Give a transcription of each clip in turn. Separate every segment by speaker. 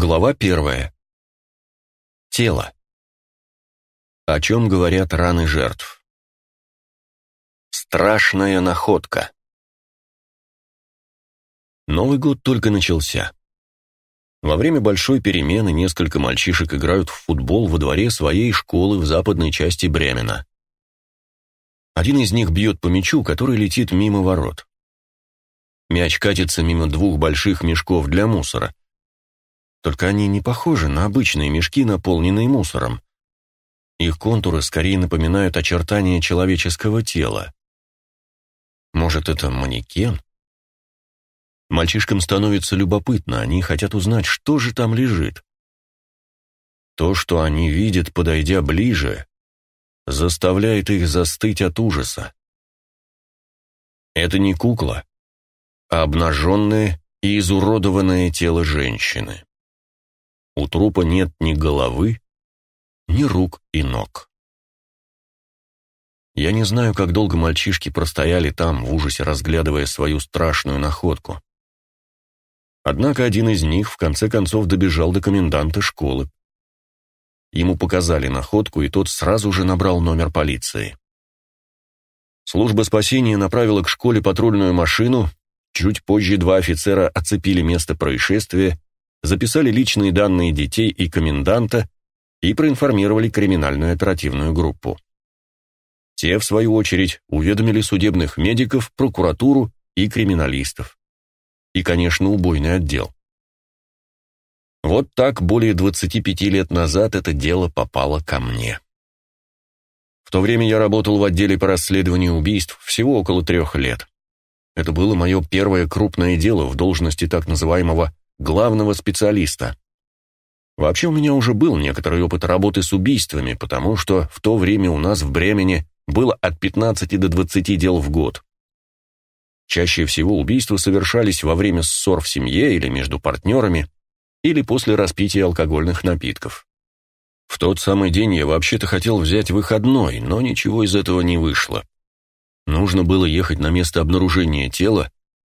Speaker 1: Глава первая. Тело. О чем говорят раны жертв? Страшная находка. Новый год только начался. Во время большой перемены несколько мальчишек играют в футбол во дворе своей школы в западной части Бремена. Один из них бьет по мячу, который летит мимо ворот. Мяч катится мимо двух больших мешков для мусора. Только они не похожи на обычные мешки, наполненные мусором. Их контуры скорее напоминают очертания человеческого тела. Может, это манекен? Мальчишкам становится любопытно, они хотят узнать, что же там лежит. То, что они видят, подойдя ближе, заставляет их застыть от ужаса. Это не кукла, а обнаженное и изуродованное тело женщины. У трупа нет ни головы, ни рук и ног. Я не знаю, как долго мальчишки простояли там, в ужасе разглядывая свою страшную находку. Однако один из них в конце концов добежал до коменданта школы. Ему показали находку, и тот сразу же набрал номер полиции. Служба спасения направила к школе патрульную машину, чуть позже два офицера оцепили место происшествия, записали личные данные детей и коменданта и проинформировали криминальную оперативную группу. Те, в свою очередь, уведомили судебных медиков, прокуратуру и криминалистов. И, конечно, убойный отдел. Вот так более 25 лет назад это дело попало ко мне. В то время я работал в отделе по расследованию убийств всего около трех лет. Это было мое первое крупное дело в должности так называемого главного специалиста. Вообще у меня уже был некоторый опыт работы с убийствами, потому что в то время у нас в Бремени было от 15 до 20 дел в год. Чаще всего убийства совершались во время ссор в семье или между партнерами, или после распития алкогольных напитков. В тот самый день я вообще-то хотел взять выходной, но ничего из этого не вышло. Нужно было ехать на место обнаружения тела,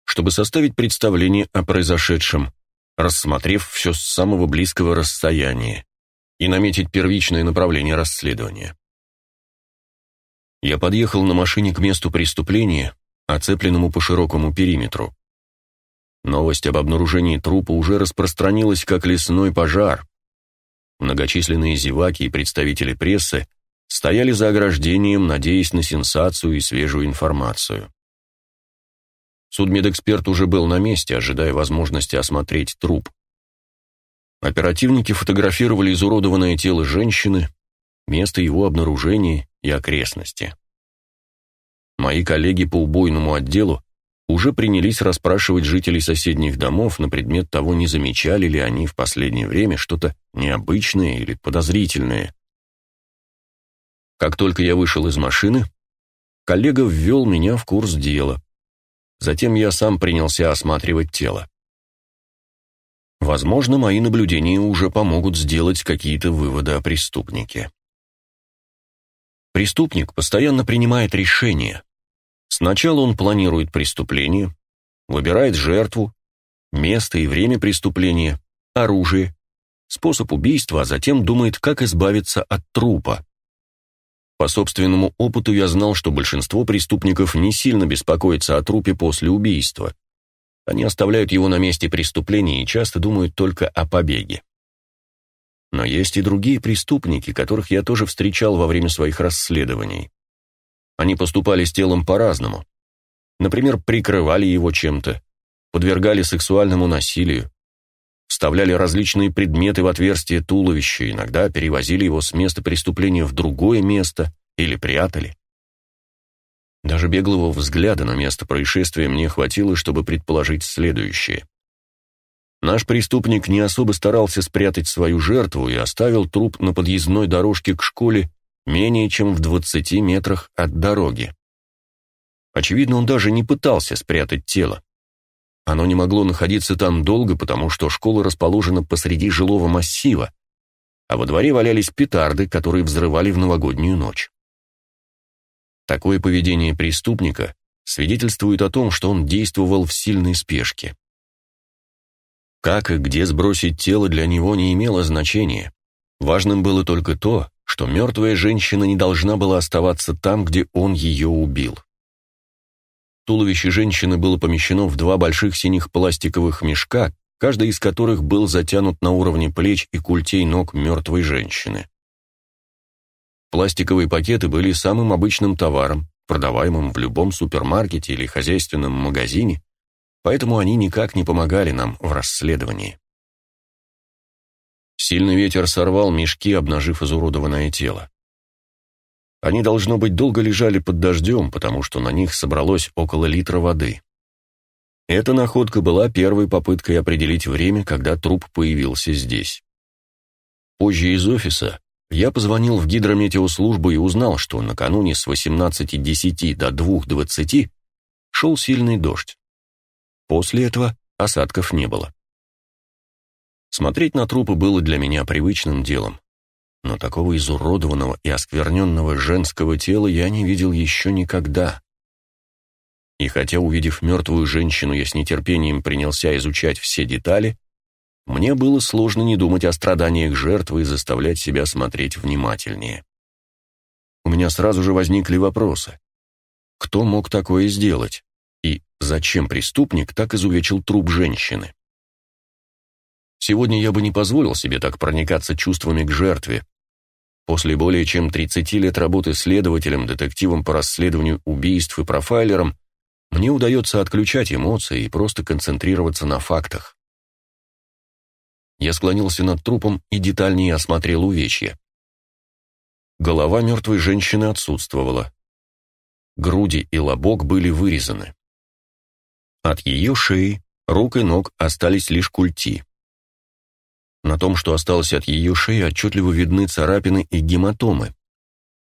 Speaker 1: чтобы составить представление о произошедшем, рассмотрев все с самого близкого расстояния и наметить первичное направление расследования. Я подъехал на машине к месту преступления, оцепленному по широкому периметру. Новость об обнаружении трупа уже распространилась как лесной пожар. Многочисленные зеваки и представители прессы стояли за ограждением, надеясь на сенсацию и свежую информацию. Судмедэксперт уже был на месте, ожидая возможности осмотреть труп. Оперативники фотографировали изуродованное тело женщины, место его обнаружения и окрестности. Мои коллеги по убойному отделу уже принялись расспрашивать жителей соседних домов на предмет того, не замечали ли они в последнее время что-то необычное или подозрительное. Как только я вышел из машины, коллега ввел меня в курс дела. Затем я сам принялся осматривать тело. Возможно, мои наблюдения уже помогут сделать какие-то выводы о преступнике. Преступник постоянно принимает решения, Сначала он планирует преступление, выбирает жертву, место и время преступления, оружие, способ убийства, а затем думает, как избавиться от трупа. По собственному опыту я знал, что большинство преступников не сильно беспокоятся о трупе после убийства. Они оставляют его на месте преступления и часто думают только о побеге. Но есть и другие преступники, которых я тоже встречал во время своих расследований. Они поступали с телом по-разному. Например, прикрывали его чем-то, подвергали сексуальному насилию, вставляли различные предметы в отверстие туловища, иногда перевозили его с места преступления в другое место или прятали. Даже беглого взгляда на место происшествия мне хватило, чтобы предположить следующее. Наш преступник не особо старался спрятать свою жертву и оставил труп на подъездной дорожке к школе менее чем в 20 метрах от дороги. Очевидно, он даже не пытался спрятать тело. Оно не могло находиться там долго, потому что школа расположена посреди жилого массива, а во дворе валялись петарды, которые взрывали в новогоднюю ночь. Такое поведение преступника свидетельствует о том, что он действовал в сильной спешке. Как и где сбросить тело для него не имело значения. Важным было только то, что мертвая женщина не должна была оставаться там, где он ее убил. Туловище женщины было помещено в два больших синих пластиковых мешка, каждый из которых был затянут на уровне плеч и культей ног мертвой женщины. Пластиковые пакеты были самым обычным товаром, продаваемым в любом супермаркете или хозяйственном магазине, поэтому они никак не помогали нам в расследовании. Сильный ветер сорвал мешки, обнажив изуродованное тело. Они, должно быть, долго лежали под дождем, потому что на них собралось около литра воды. Эта находка была первой попыткой определить время, когда труп появился здесь. Позже из офиса я позвонил в гидрометеослужбу и узнал, что накануне с 18.10 до 2.20 шел сильный дождь. После этого осадков не было. Смотреть на трупы было для меня привычным делом, но такого изуродованного и оскверненного женского тела я не видел еще никогда. И хотя, увидев мертвую женщину, я с нетерпением принялся изучать все детали, мне было сложно не думать о страданиях жертвы и заставлять себя смотреть внимательнее. У меня сразу же возникли вопросы. Кто мог такое сделать? И зачем преступник так изувечил труп женщины? Сегодня я бы не позволил себе так проникаться чувствами к жертве. После более чем 30 лет работы следователем, детективом по расследованию убийств и профайлером, мне удается отключать эмоции и просто концентрироваться на фактах. Я склонился над трупом и детальнее осмотрел увечья. Голова мертвой женщины отсутствовала. Груди и лобок были вырезаны. От ее шеи, рук и ног остались лишь культи. На том, что осталось от ее шеи, отчетливо видны царапины и гематомы.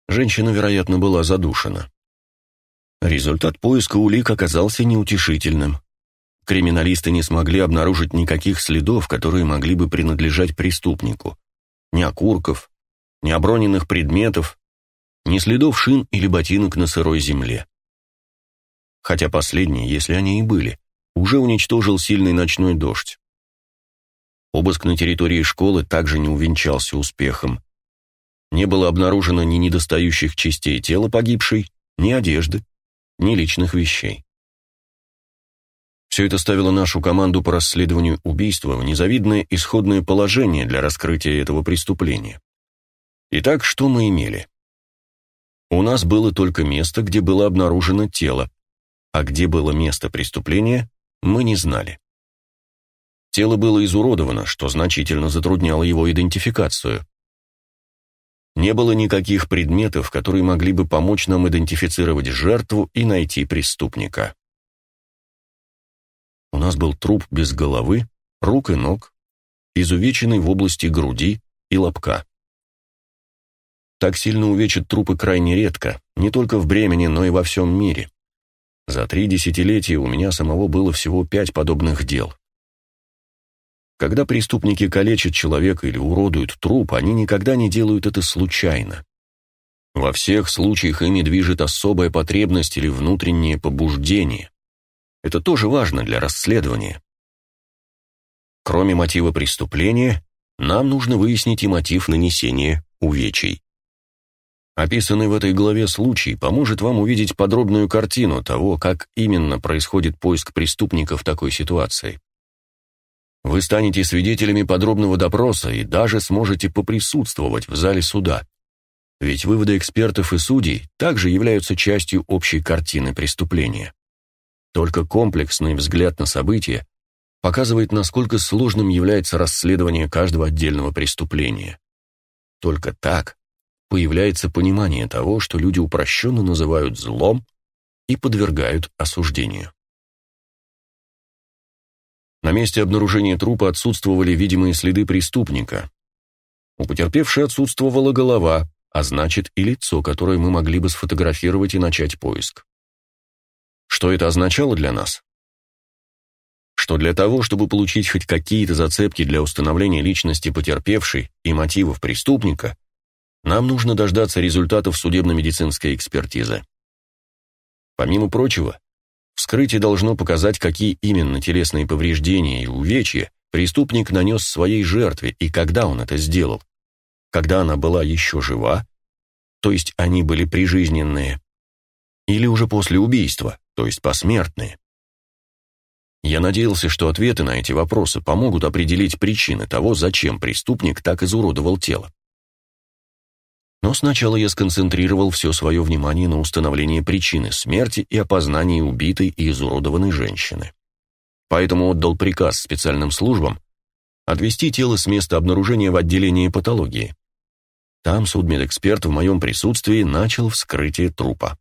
Speaker 1: Женщина, вероятно, была задушена. Результат поиска улик оказался неутешительным. Криминалисты не смогли обнаружить никаких следов, которые могли бы принадлежать преступнику. Ни окурков, ни оброненных предметов, ни следов шин или ботинок на сырой земле хотя последние, если они и были, уже уничтожил сильный ночной дождь. Обыск на территории школы также не увенчался успехом. Не было обнаружено ни недостающих частей тела погибшей, ни одежды, ни личных вещей. Все это ставило нашу команду по расследованию убийства в незавидное исходное положение для раскрытия этого преступления. Итак, что мы имели? У нас было только место, где было обнаружено тело, а где было место преступления, мы не знали. Тело было изуродовано, что значительно затрудняло его идентификацию. Не было никаких предметов, которые могли бы помочь нам идентифицировать жертву и найти преступника. У нас был труп без головы, рук и ног, изувеченный в области груди и лобка. Так сильно увечат трупы крайне редко, не только в Бремени, но и во всем мире. За три десятилетия у меня самого было всего пять подобных дел. Когда преступники калечат человека или уродуют труп, они никогда не делают это случайно. Во всех случаях ими движет особая потребность или внутреннее побуждение. Это тоже важно для расследования. Кроме мотива преступления, нам нужно выяснить и мотив нанесения увечий. Описанный в этой главе случай поможет вам увидеть подробную картину того, как именно происходит поиск преступника в такой ситуации. Вы станете свидетелями подробного допроса и даже сможете поприсутствовать в зале суда. Ведь выводы экспертов и судей также являются частью общей картины преступления. Только комплексный взгляд на события показывает, насколько сложным является расследование каждого отдельного преступления. Только так появляется понимание того, что люди упрощенно называют злом и подвергают осуждению. На месте обнаружения трупа отсутствовали видимые следы преступника. У потерпевшей отсутствовала голова, а значит и лицо, которое мы могли бы сфотографировать и начать поиск. Что это означало для нас? Что для того, чтобы получить хоть какие-то зацепки для установления личности потерпевшей и мотивов преступника, нам нужно дождаться результатов судебно-медицинской экспертизы. Помимо прочего, вскрытие должно показать, какие именно телесные повреждения и увечья преступник нанес своей жертве и когда он это сделал. Когда она была еще жива, то есть они были прижизненные, или уже после убийства, то есть посмертные. Я надеялся, что ответы на эти вопросы помогут определить причины того, зачем преступник так изуродовал тело. Но сначала я сконцентрировал все свое внимание на установлении причины смерти и опознании убитой и изуродованной женщины. Поэтому отдал приказ специальным службам отвезти тело с места обнаружения в отделение патологии. Там судмедэксперт в моем присутствии начал вскрытие трупа.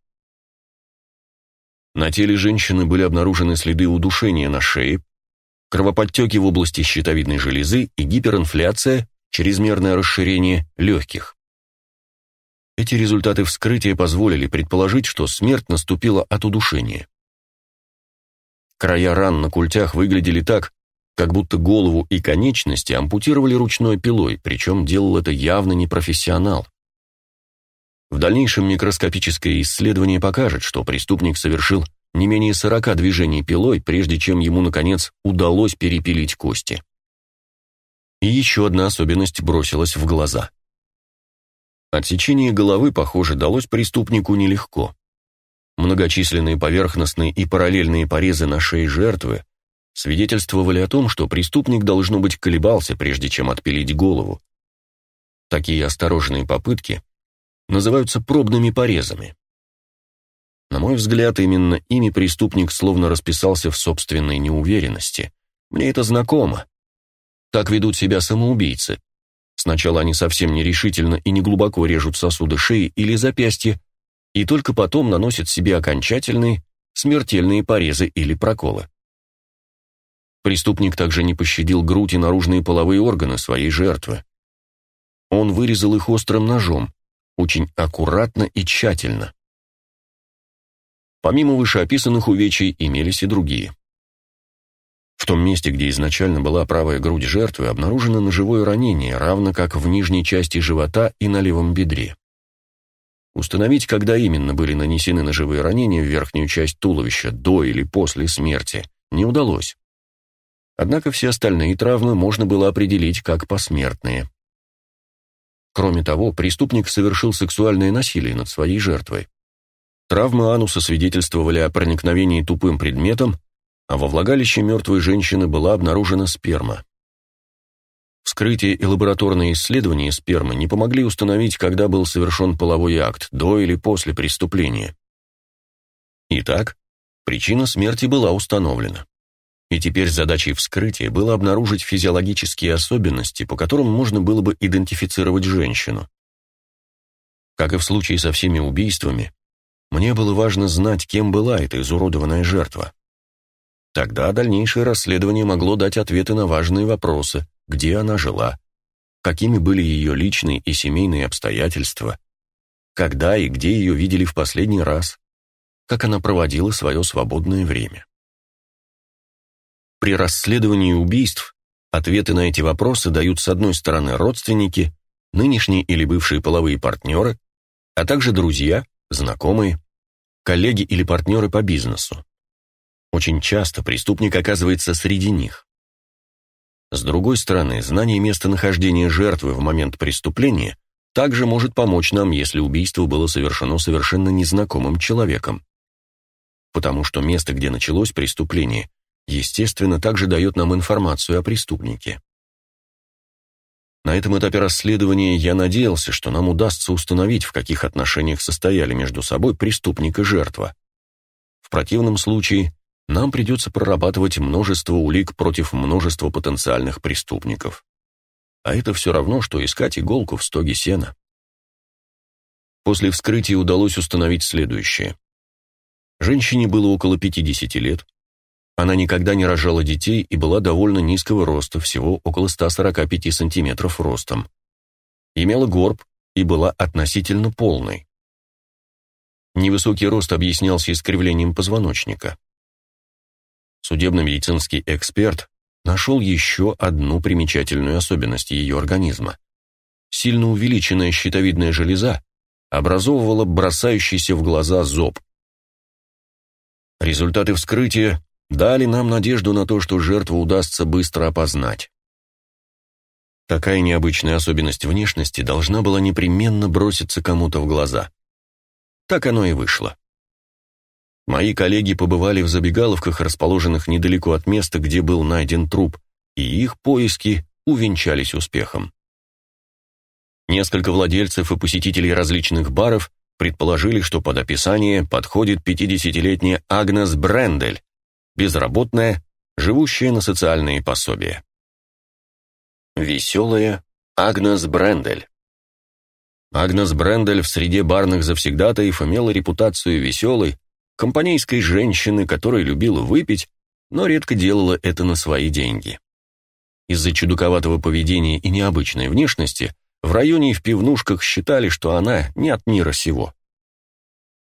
Speaker 1: На теле женщины были обнаружены следы удушения на шее, кровоподтеки в области щитовидной железы и гиперинфляция, чрезмерное расширение легких. Эти результаты вскрытия позволили предположить, что смерть наступила от удушения. Края ран на культях выглядели так, как будто голову и конечности ампутировали ручной пилой, причем делал это явно не профессионал. В дальнейшем микроскопическое исследование покажет, что преступник совершил не менее 40 движений пилой, прежде чем ему, наконец, удалось перепилить кости. И еще одна особенность бросилась в глаза. Отсечение головы, похоже, далось преступнику нелегко. Многочисленные поверхностные и параллельные порезы на шее жертвы свидетельствовали о том, что преступник, должно быть, колебался, прежде чем отпилить голову. Такие осторожные попытки называются пробными порезами. На мой взгляд, именно ими преступник словно расписался в собственной неуверенности. Мне это знакомо. Так ведут себя самоубийцы. Сначала они совсем нерешительно и неглубоко режут сосуды шеи или запястья, и только потом наносят себе окончательные, смертельные порезы или проколы. Преступник также не пощадил грудь и наружные половые органы своей жертвы. Он вырезал их острым ножом, очень аккуратно и тщательно. Помимо вышеописанных увечий имелись и другие. В том месте, где изначально была правая грудь жертвы, обнаружено ножевое ранение, равно как в нижней части живота и на левом бедре. Установить, когда именно были нанесены ножевые ранения в верхнюю часть туловища, до или после смерти, не удалось. Однако все остальные травмы можно было определить как посмертные. Кроме того, преступник совершил сексуальное насилие над своей жертвой. Травмы ануса свидетельствовали о проникновении тупым предметом, а во влагалище мертвой женщины была обнаружена сперма. Вскрытие и лабораторные исследования спермы не помогли установить, когда был совершен половой акт, до или после преступления. Итак, причина смерти была установлена. И теперь задачей вскрытия было обнаружить физиологические особенности, по которым можно было бы идентифицировать женщину. Как и в случае со всеми убийствами, мне было важно знать, кем была эта изуродованная жертва. Тогда дальнейшее расследование могло дать ответы на важные вопросы, где она жила, какими были ее личные и семейные обстоятельства, когда и где ее видели в последний раз, как она проводила свое свободное время. При расследовании убийств ответы на эти вопросы дают с одной стороны родственники, нынешние или бывшие половые партнеры, а также друзья, знакомые, коллеги или партнеры по бизнесу. Очень часто преступник оказывается среди них. С другой стороны, знание местонахождения жертвы в момент преступления также может помочь нам, если убийство было совершено совершенно незнакомым человеком. Потому что место, где началось преступление, естественно, также дает нам информацию о преступнике. На этом этапе расследования я надеялся, что нам удастся установить, в каких отношениях состояли между собой преступник и жертва. В противном случае нам придется прорабатывать множество улик против множества потенциальных преступников. А это все равно, что искать иголку в стоге сена. После вскрытия удалось установить следующее. Женщине было около 50 лет, она никогда не рожала детей и была довольно низкого роста, всего около 145 сантиметров ростом. Имела горб и была относительно полной. Невысокий рост объяснялся искривлением позвоночника. Судебно-медицинский эксперт нашел еще одну примечательную особенность ее организма. Сильно увеличенная щитовидная железа образовывала бросающийся в глаза зоб. Результаты вскрытия дали нам надежду на то, что жертву удастся быстро опознать. Такая необычная особенность внешности должна была непременно броситься кому-то в глаза. Так оно и вышло. Мои коллеги побывали в забегаловках, расположенных недалеко от места, где был найден труп, и их поиски увенчались успехом. Несколько владельцев и посетителей различных баров предположили, что под описание подходит 50-летняя Агнес Брендель, безработная, живущая на социальные пособия. Веселая Агнес Брендель. Агнес Брендель в среде барных завсегдатаев имела репутацию веселой, компанейской женщины, которая любила выпить, но редко делала это на свои деньги. Из-за чудаковатого поведения и необычной внешности в районе и в пивнушках считали, что она не от мира сего.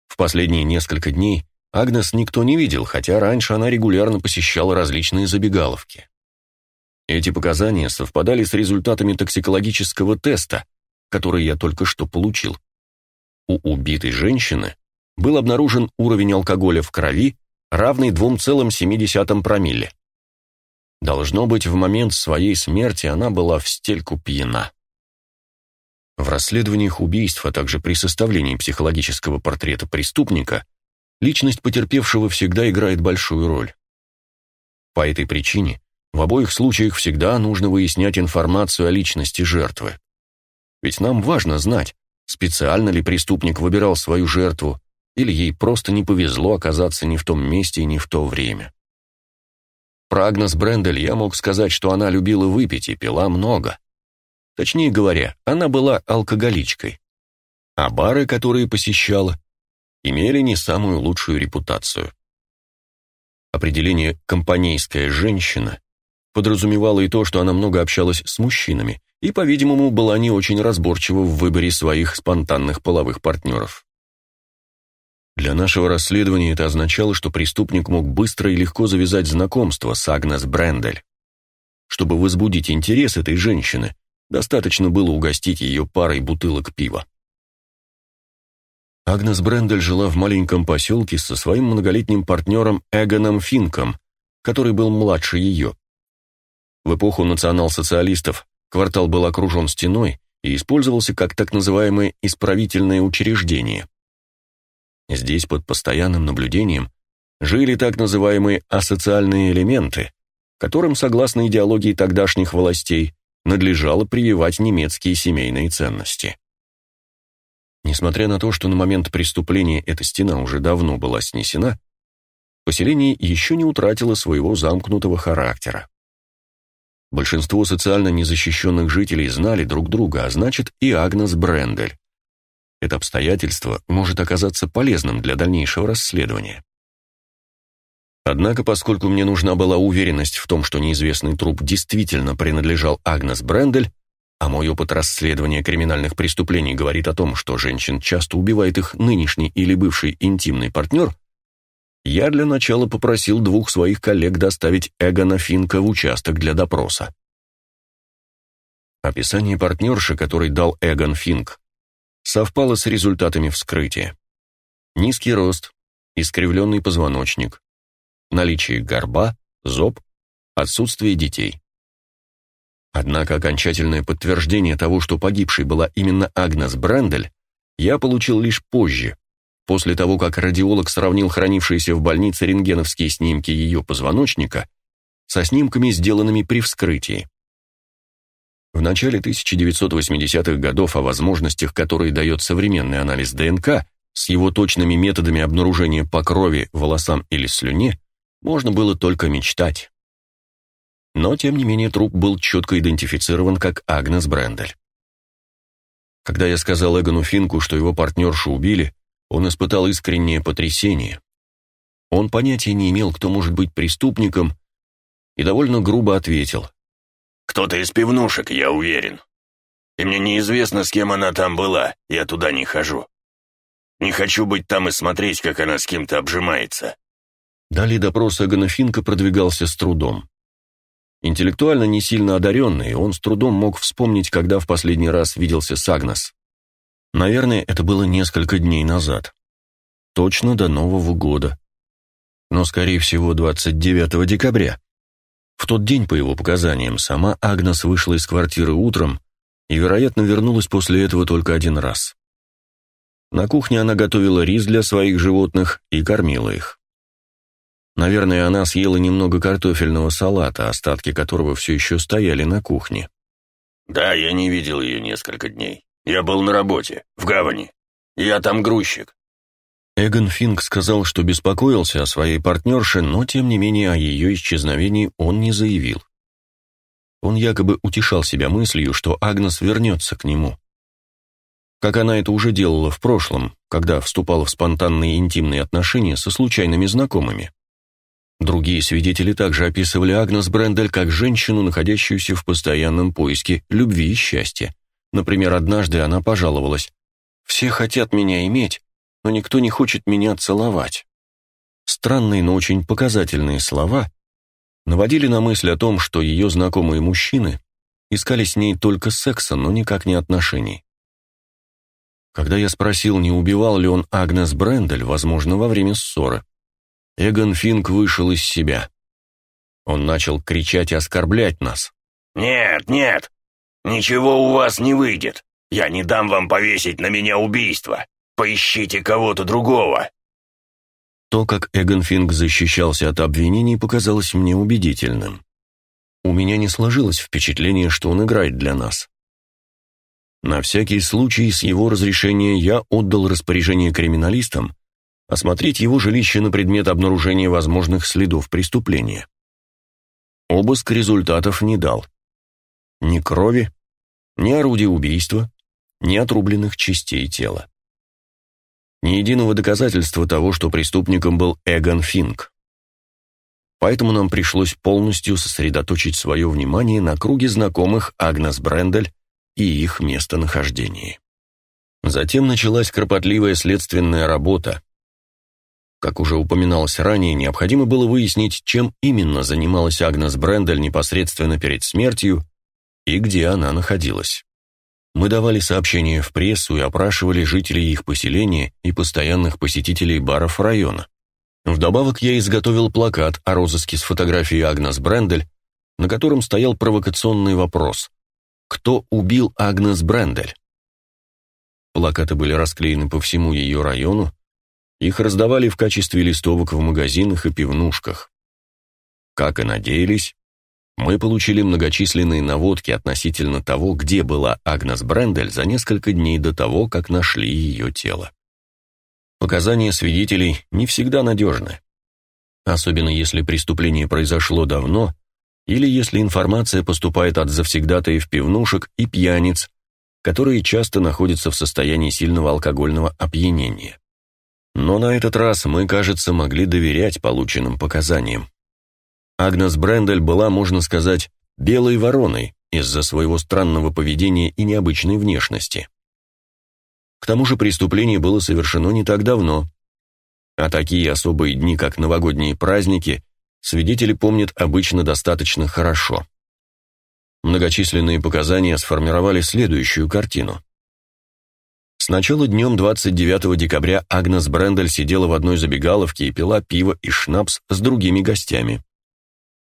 Speaker 1: В последние несколько дней Агнес никто не видел, хотя раньше она регулярно посещала различные забегаловки. Эти показания совпадали с результатами токсикологического теста, который я только что получил. У убитой женщины был обнаружен уровень алкоголя в крови, равный 2,7 промилле. Должно быть, в момент своей смерти она была в стельку пьяна. В расследованиях убийств, а также при составлении психологического портрета преступника, личность потерпевшего всегда играет большую роль. По этой причине в обоих случаях всегда нужно выяснять информацию о личности жертвы. Ведь нам важно знать, специально ли преступник выбирал свою жертву, или ей просто не повезло оказаться не в том месте и не в то время. Про Брендель я мог сказать, что она любила выпить и пила много. Точнее говоря, она была алкоголичкой. А бары, которые посещала, имели не самую лучшую репутацию. Определение «компанейская женщина» подразумевало и то, что она много общалась с мужчинами и, по-видимому, была не очень разборчива в выборе своих спонтанных половых партнеров. Для нашего расследования это означало, что преступник мог быстро и легко завязать знакомство с Агнес Брендель. Чтобы возбудить интерес этой женщины, достаточно было угостить ее парой бутылок пива. Агнес Брендель жила в маленьком поселке со своим многолетним партнером Эгоном Финком, который был младше ее. В эпоху национал-социалистов квартал был окружен стеной и использовался как так называемое исправительное учреждение. Здесь под постоянным наблюдением жили так называемые асоциальные элементы, которым, согласно идеологии тогдашних властей, надлежало прививать немецкие семейные ценности. Несмотря на то, что на момент преступления эта стена уже давно была снесена, поселение еще не утратило своего замкнутого характера. Большинство социально незащищенных жителей знали друг друга, а значит и Агнес Брендель. Это обстоятельство может оказаться полезным для дальнейшего расследования. Однако, поскольку мне нужна была уверенность в том, что неизвестный труп действительно принадлежал Агнес Брендель, а мой опыт расследования криминальных преступлений говорит о том, что женщин часто убивает их нынешний или бывший интимный партнер, я для начала попросил двух своих коллег доставить Эгона Финка в участок для допроса. Описание партнерши, который дал Эгон Финк, совпало с результатами вскрытия. Низкий рост, искривленный позвоночник, наличие горба, зоб, отсутствие детей. Однако окончательное подтверждение того, что погибшей была именно Агнес Брендель, я получил лишь позже, После того, как радиолог сравнил хранившиеся в больнице рентгеновские снимки ее позвоночника со снимками, сделанными при вскрытии. В начале 1980-х годов о возможностях, которые дает современный анализ ДНК, с его точными методами обнаружения по крови, волосам или слюне, можно было только мечтать. Но, тем не менее, труп был четко идентифицирован как Агнес Брендель. Когда я сказал Эгону Финку, что его партнершу убили, он испытал искреннее потрясение. Он понятия не имел, кто может быть преступником, и довольно грубо ответил.
Speaker 2: «Кто-то из пивнушек, я уверен. И мне неизвестно, с кем она там была, я туда не хожу. Не хочу быть там и смотреть, как она с кем-то обжимается».
Speaker 1: Далее допрос Эгона Финка продвигался с трудом. Интеллектуально не сильно одаренный, он с трудом мог вспомнить, когда в последний раз виделся с Агнес. Наверное, это было несколько дней назад. Точно до Нового года. но, скорее всего, 29 декабря. В тот день, по его показаниям, сама Агнес вышла из квартиры утром и, вероятно, вернулась после этого только один раз. На кухне она готовила рис для своих животных и кормила их. Наверное, она съела немного картофельного салата, остатки которого все еще стояли на кухне.
Speaker 2: «Да, я не видел ее несколько дней. Я был на работе, в гавани. Я там грузчик».
Speaker 1: Эгон Финк сказал, что беспокоился о своей партнерше, но, тем не менее, о ее исчезновении он не заявил. Он якобы утешал себя мыслью, что Агнес вернется к нему. Как она это уже делала в прошлом, когда вступала в спонтанные интимные отношения со случайными знакомыми. Другие свидетели также описывали Агнес Брендель как женщину, находящуюся в постоянном поиске любви и счастья. Например, однажды она пожаловалась «Все хотят меня иметь, но никто не хочет меня целовать». Странные, но очень показательные слова наводили на мысль о том, что ее знакомые мужчины искали с ней только секса, но никак не отношений. Когда я спросил, не убивал ли он Агнес Брендель, возможно, во время ссоры, Эгон Финк вышел из себя. Он начал кричать и оскорблять нас.
Speaker 2: «Нет, нет, ничего у вас не выйдет. Я не дам вам повесить на меня убийство. Поищите кого-то другого».
Speaker 1: То, как Эгон Финк защищался от обвинений, показалось мне убедительным. У меня не сложилось впечатление, что он играет для нас. На всякий случай, с его разрешения, я отдал распоряжение криминалистам осмотреть его жилище на предмет обнаружения возможных следов преступления. Обыск результатов не дал. Ни крови, ни орудия убийства, ни отрубленных частей тела. Ни единого доказательства того, что преступником был Эгон Финк. Поэтому нам пришлось полностью сосредоточить свое внимание на круге знакомых Агнес Брендель и их местонахождении. Затем началась кропотливая следственная работа, как уже упоминалось ранее, необходимо было выяснить, чем именно занималась Агнес Брендель непосредственно перед смертью и где она находилась. Мы давали сообщения в прессу и опрашивали жителей их поселения и постоянных посетителей баров района. Вдобавок я изготовил плакат о розыске с фотографией Агнес Брендель, на котором стоял провокационный вопрос «Кто убил Агнес Брендель?». Плакаты были расклеены по всему ее району, их раздавали в качестве листовок в магазинах и пивнушках. Как и надеялись, мы получили многочисленные наводки относительно того, где была Агнес Брендель за несколько дней до того, как нашли ее тело. Показания свидетелей не всегда надежны, особенно если преступление произошло давно или если информация поступает от завсегдатаев пивнушек и пьяниц, которые часто находятся в состоянии сильного алкогольного опьянения. Но на этот раз мы, кажется, могли доверять полученным показаниям. Агнес Брендель была, можно сказать, белой вороной из-за своего странного поведения и необычной внешности. К тому же преступление было совершено не так давно, а такие особые дни, как новогодние праздники, свидетели помнят обычно достаточно хорошо. Многочисленные показания сформировали следующую картину. Сначала днем 29 декабря Агнес Брендель сидела в одной забегаловке и пила пиво и шнапс с другими гостями.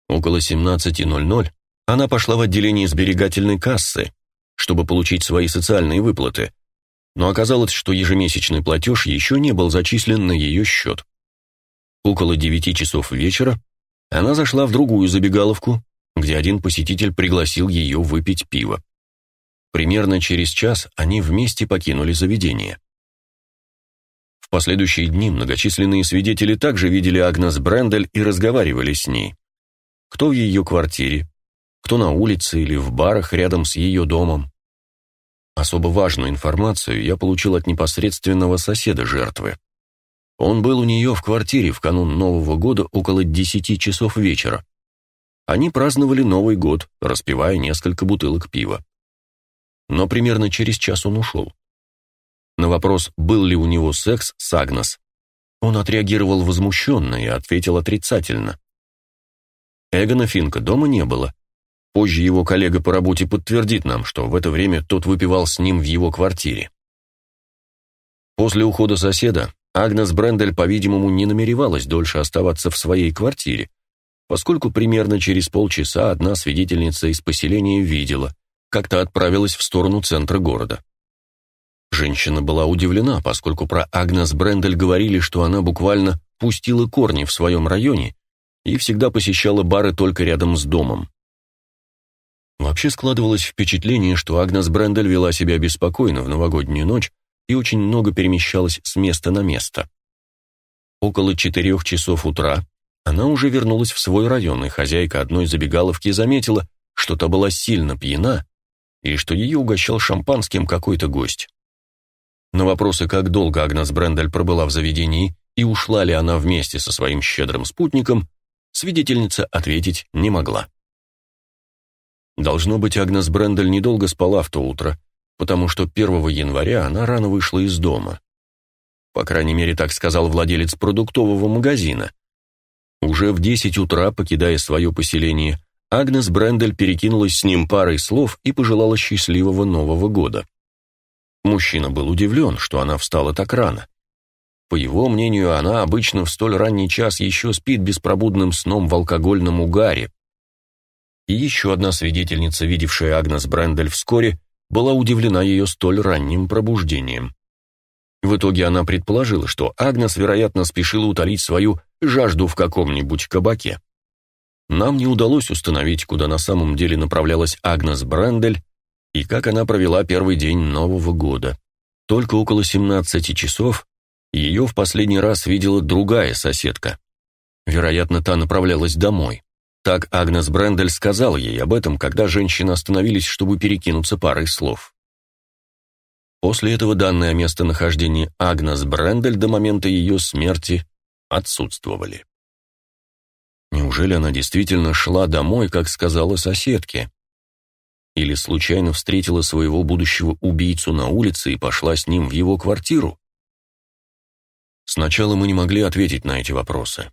Speaker 1: Около 17.00 она пошла в отделение сберегательной кассы, чтобы получить свои социальные выплаты, но оказалось, что ежемесячный платеж еще не был зачислен на ее счет. Около 9 часов вечера она зашла в другую забегаловку, где один посетитель пригласил ее выпить пиво. Примерно через час они вместе покинули заведение. В последующие дни многочисленные свидетели также видели Агнес Брендель и разговаривали с ней. Кто в ее квартире, кто на улице или в барах рядом с ее домом. Особо важную информацию я получил от непосредственного соседа жертвы. Он был у нее в квартире в канун Нового года около 10 часов вечера. Они праздновали Новый год, распивая несколько бутылок пива но примерно через час он ушел. На вопрос, был ли у него секс с Агнес, он отреагировал возмущенно и ответил отрицательно. Эгона Финка дома не было. Позже его коллега по работе подтвердит нам, что в это время тот выпивал с ним в его квартире. После ухода соседа Агнес Брендель, по-видимому, не намеревалась дольше оставаться в своей квартире, поскольку примерно через полчаса одна свидетельница из поселения видела, как та отправилась в сторону центра города. Женщина была удивлена, поскольку про Агнес Брендель говорили, что она буквально пустила корни в своем районе и всегда посещала бары только рядом с домом. Вообще складывалось впечатление, что Агнес Брендель вела себя беспокойно в новогоднюю ночь и очень много перемещалась с места на место. Около четырех часов утра она уже вернулась в свой район, и хозяйка одной забегаловки заметила, что та была сильно пьяна и что ее угощал шампанским какой-то гость. На вопросы, как долго Агнес Брендель пробыла в заведении и ушла ли она вместе со своим щедрым спутником, свидетельница ответить не могла. Должно быть, Агнес Брендель недолго спала в то утро, потому что 1 января она рано вышла из дома. По крайней мере, так сказал владелец продуктового магазина. Уже в 10 утра, покидая свое поселение, Агнес Брендель перекинулась с ним парой слов и пожелала счастливого Нового года. Мужчина был удивлен, что она встала так рано. По его мнению, она обычно в столь ранний час еще спит беспробудным сном в алкогольном угаре. И еще одна свидетельница, видевшая Агнес Брендель вскоре, была удивлена ее столь ранним пробуждением. В итоге она предположила, что Агнес, вероятно, спешила утолить свою жажду в каком-нибудь кабаке. Нам не удалось установить, куда на самом деле направлялась Агнес Брендель и как она провела первый день Нового года. Только около 17 часов ее в последний раз видела другая соседка. Вероятно, та направлялась домой. Так Агнес Брендель сказала ей об этом, когда женщины остановились, чтобы перекинуться парой слов. После этого данные о местонахождении Агнес Брендель до момента ее смерти отсутствовали. Неужели она действительно шла домой, как сказала соседке? Или случайно встретила своего будущего убийцу на улице и пошла с ним в его квартиру? Сначала мы не могли ответить на эти вопросы.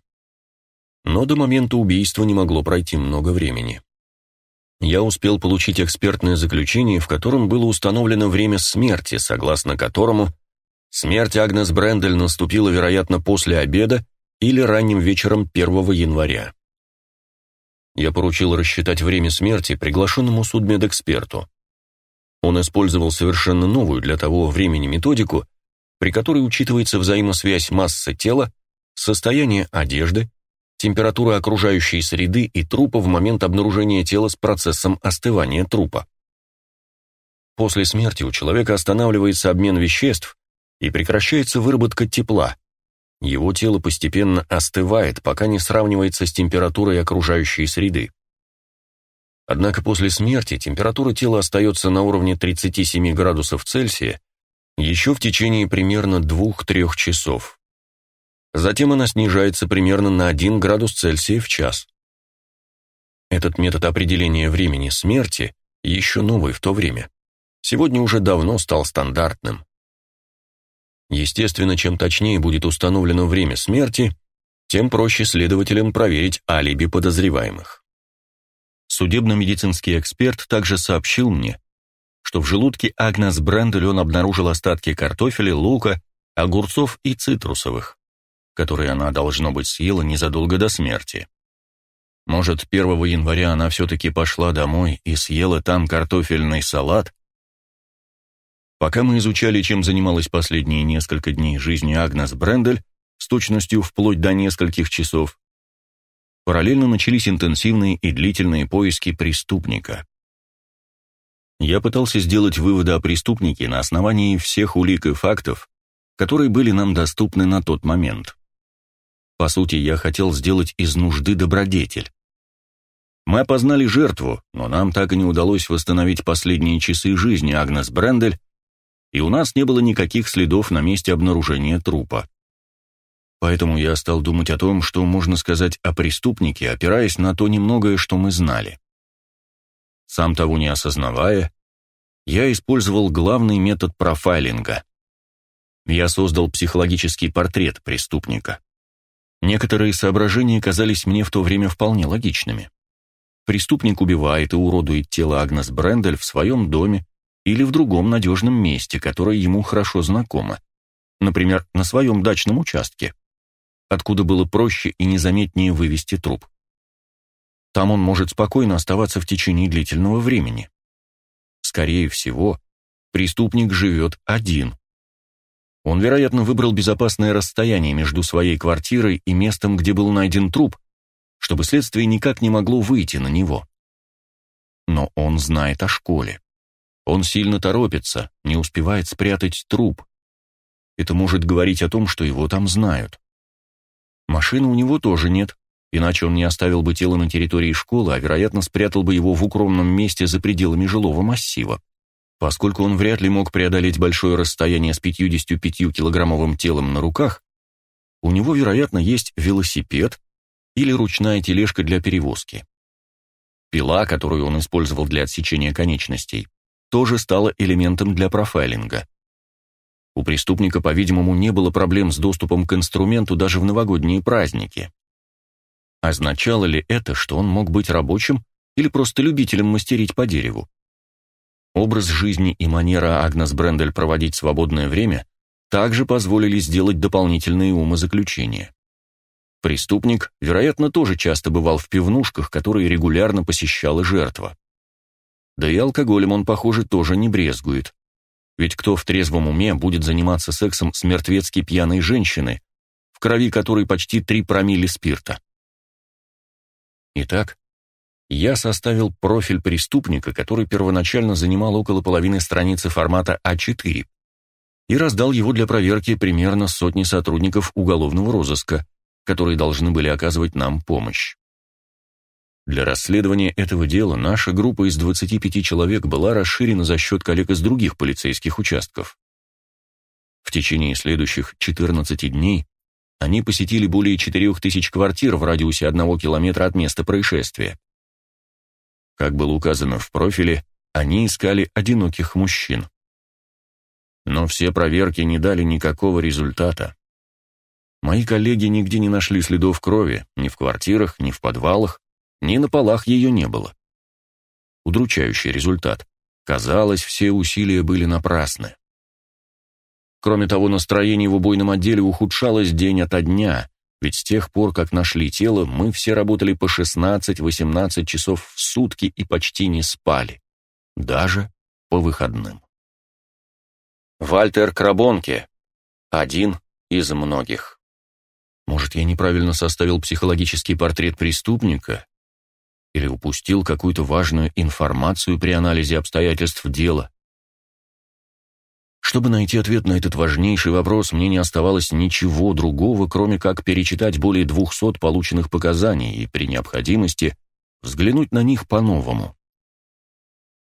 Speaker 1: Но до момента убийства не могло пройти много времени. Я успел получить экспертное заключение, в котором было установлено время смерти, согласно которому смерть Агнес Брендель наступила, вероятно, после обеда или ранним вечером 1 января. Я поручил рассчитать время смерти приглашенному судмедэксперту. Он использовал совершенно новую для того времени методику, при которой учитывается взаимосвязь массы тела, состояние одежды, температура окружающей среды и трупа в момент обнаружения тела с процессом остывания трупа. После смерти у человека останавливается обмен веществ и прекращается выработка тепла. Его тело постепенно остывает, пока не сравнивается с температурой окружающей среды. Однако после смерти температура тела остается на уровне 37 градусов Цельсия еще в течение примерно 2-3 часов. Затем она снижается примерно на 1 градус Цельсия в час. Этот метод определения времени смерти еще новый в то время. Сегодня уже давно стал стандартным. Естественно, чем точнее будет установлено время смерти, тем проще следователям проверить алиби подозреваемых. Судебно-медицинский эксперт также сообщил мне, что в желудке Агнес Брендель он обнаружил остатки картофеля, лука, огурцов и цитрусовых которые она, должно быть, съела незадолго до смерти. Может, 1 января она все-таки пошла домой и съела там картофельный салат? Пока мы изучали, чем занималась последние несколько дней жизни Агнес Брендель, с точностью вплоть до нескольких часов, параллельно начались интенсивные и длительные поиски преступника. Я пытался сделать выводы о преступнике на основании всех улик и фактов, которые были нам доступны на тот момент. По сути, я хотел сделать из нужды добродетель. Мы опознали жертву, но нам так и не удалось восстановить последние часы жизни Агнес Брендель, и у нас не было никаких следов на месте обнаружения трупа. Поэтому я стал думать о том, что можно сказать о преступнике, опираясь на то немногое, что мы знали. Сам того не осознавая, я использовал главный метод профайлинга. Я создал психологический портрет преступника. Некоторые соображения казались мне в то время вполне логичными. Преступник убивает и уродует тело Агнес Брендель в своем доме или в другом надежном месте, которое ему хорошо знакомо. например, на своем дачном участке, откуда было проще и незаметнее вывести труп. Там он может спокойно оставаться в течение длительного времени. Скорее всего, преступник живет один. Он, вероятно, выбрал безопасное расстояние между своей квартирой и местом, где был найден труп, чтобы следствие никак не могло выйти на него. Но он знает о школе. Он сильно торопится, не успевает спрятать труп. Это может говорить о том, что его там знают. Машины у него тоже нет, иначе он не оставил бы тело на территории школы, а, вероятно, спрятал бы его в укромном месте за пределами жилого массива. Поскольку он вряд ли мог преодолеть большое расстояние с 55-килограммовым телом на руках, у него, вероятно, есть велосипед или ручная тележка для перевозки. Пила, которую он использовал для отсечения конечностей, тоже стала элементом для профайлинга. У преступника, по-видимому, не было проблем с доступом к инструменту даже в новогодние праздники. Означало ли это, что он мог быть рабочим или просто любителем мастерить по дереву? Образ жизни и манера Агнес Брендель проводить свободное время также позволили сделать дополнительные умозаключения. Преступник, вероятно, тоже часто бывал в пивнушках, которые регулярно посещала жертва. Да и алкоголем он, похоже, тоже не брезгует. Ведь кто в трезвом уме будет заниматься сексом с мертвецки пьяной женщиной, в крови которой почти три промилле спирта? Итак, я составил профиль преступника, который первоначально занимал около половины страницы формата А4, и раздал его для проверки примерно сотни сотрудников уголовного розыска, которые должны были оказывать нам помощь. Для расследования этого дела наша группа из 25 человек была расширена за счет коллег из других полицейских участков. В течение следующих 14 дней они посетили более 4000 квартир в радиусе одного километра от места происшествия. Как было указано в профиле, они искали одиноких мужчин. Но все проверки не дали никакого результата. Мои коллеги нигде не нашли следов крови, ни в квартирах, ни в подвалах, ни на полах ее не было. Удручающий результат. Казалось, все усилия были напрасны. Кроме того, настроение в убойном отделе ухудшалось день ото дня, ведь с тех пор, как нашли тело, мы все работали по 16-18 часов в сутки и почти не спали, даже по выходным. Вальтер Крабонке, один из многих. Может, я неправильно составил психологический портрет преступника или упустил какую-то важную информацию при анализе обстоятельств дела? Чтобы найти ответ на этот важнейший вопрос, мне не оставалось ничего другого, кроме как перечитать более 200 полученных показаний и, при необходимости, взглянуть на них по-новому.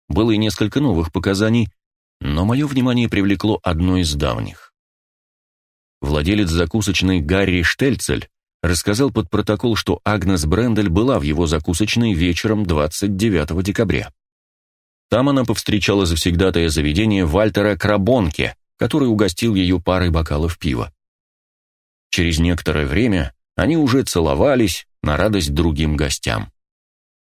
Speaker 1: Было и несколько новых показаний, но мое внимание привлекло одно из давних. Владелец закусочной Гарри Штельцель рассказал под протокол, что Агнес Брендель была в его закусочной вечером 29 декабря. Там она повстречала завсегдатая заведения Вальтера Крабонке, который угостил ее парой бокалов пива. Через некоторое время они уже целовались на радость другим гостям.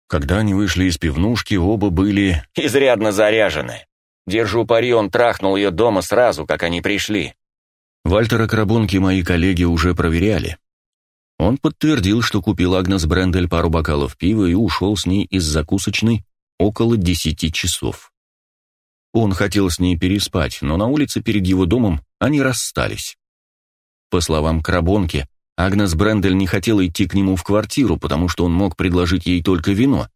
Speaker 1: Когда они вышли из пивнушки, оба были
Speaker 3: изрядно заряжены. Держу пари, он трахнул ее дома сразу, как они пришли.
Speaker 1: Вальтера Крабонки мои коллеги уже проверяли. Он подтвердил, что купил Агнес Брендель пару бокалов пива и ушел с ней из закусочной около десяти часов. Он хотел с ней переспать, но на улице перед его домом они расстались. По словам Крабонки, Агнес Брендель не хотела идти к нему в квартиру, потому что он мог предложить ей только вино,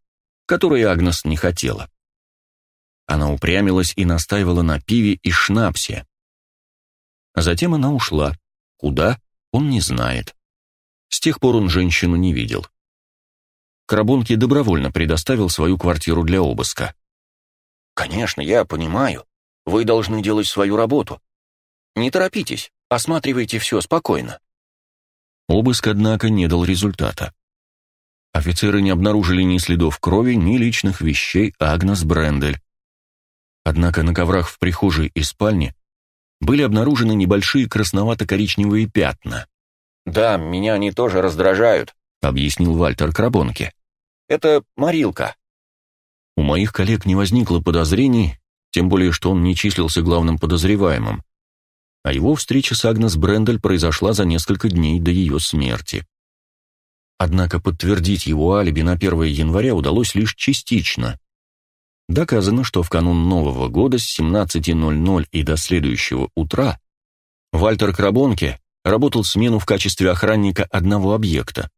Speaker 1: которое Агнес не хотела. Она упрямилась и настаивала на пиве и шнапсе. Затем она ушла. Куда, он не знает. С тех пор он женщину не видел. Крабонки добровольно предоставил свою квартиру для обыска.
Speaker 3: «Конечно, я понимаю. Вы должны делать свою работу. Не торопитесь, осматривайте все спокойно».
Speaker 1: Обыск, однако, не дал результата. Офицеры не обнаружили ни следов крови, ни личных вещей Агнес Брендель. Однако на коврах в прихожей и спальне были обнаружены небольшие красновато-коричневые пятна.
Speaker 3: «Да, меня они тоже раздражают», —
Speaker 1: объяснил Вальтер Крабонке.
Speaker 3: Это морилка».
Speaker 1: У моих коллег не возникло подозрений, тем более, что он не числился главным подозреваемым. а его встреча с Агнес Брендель произошла за несколько дней до ее смерти. Однако подтвердить его алиби на 1 января удалось лишь частично. Доказано, что в канун Нового года с 17.00 и до следующего утра Вальтер Крабонке работал смену в качестве охранника одного объекта.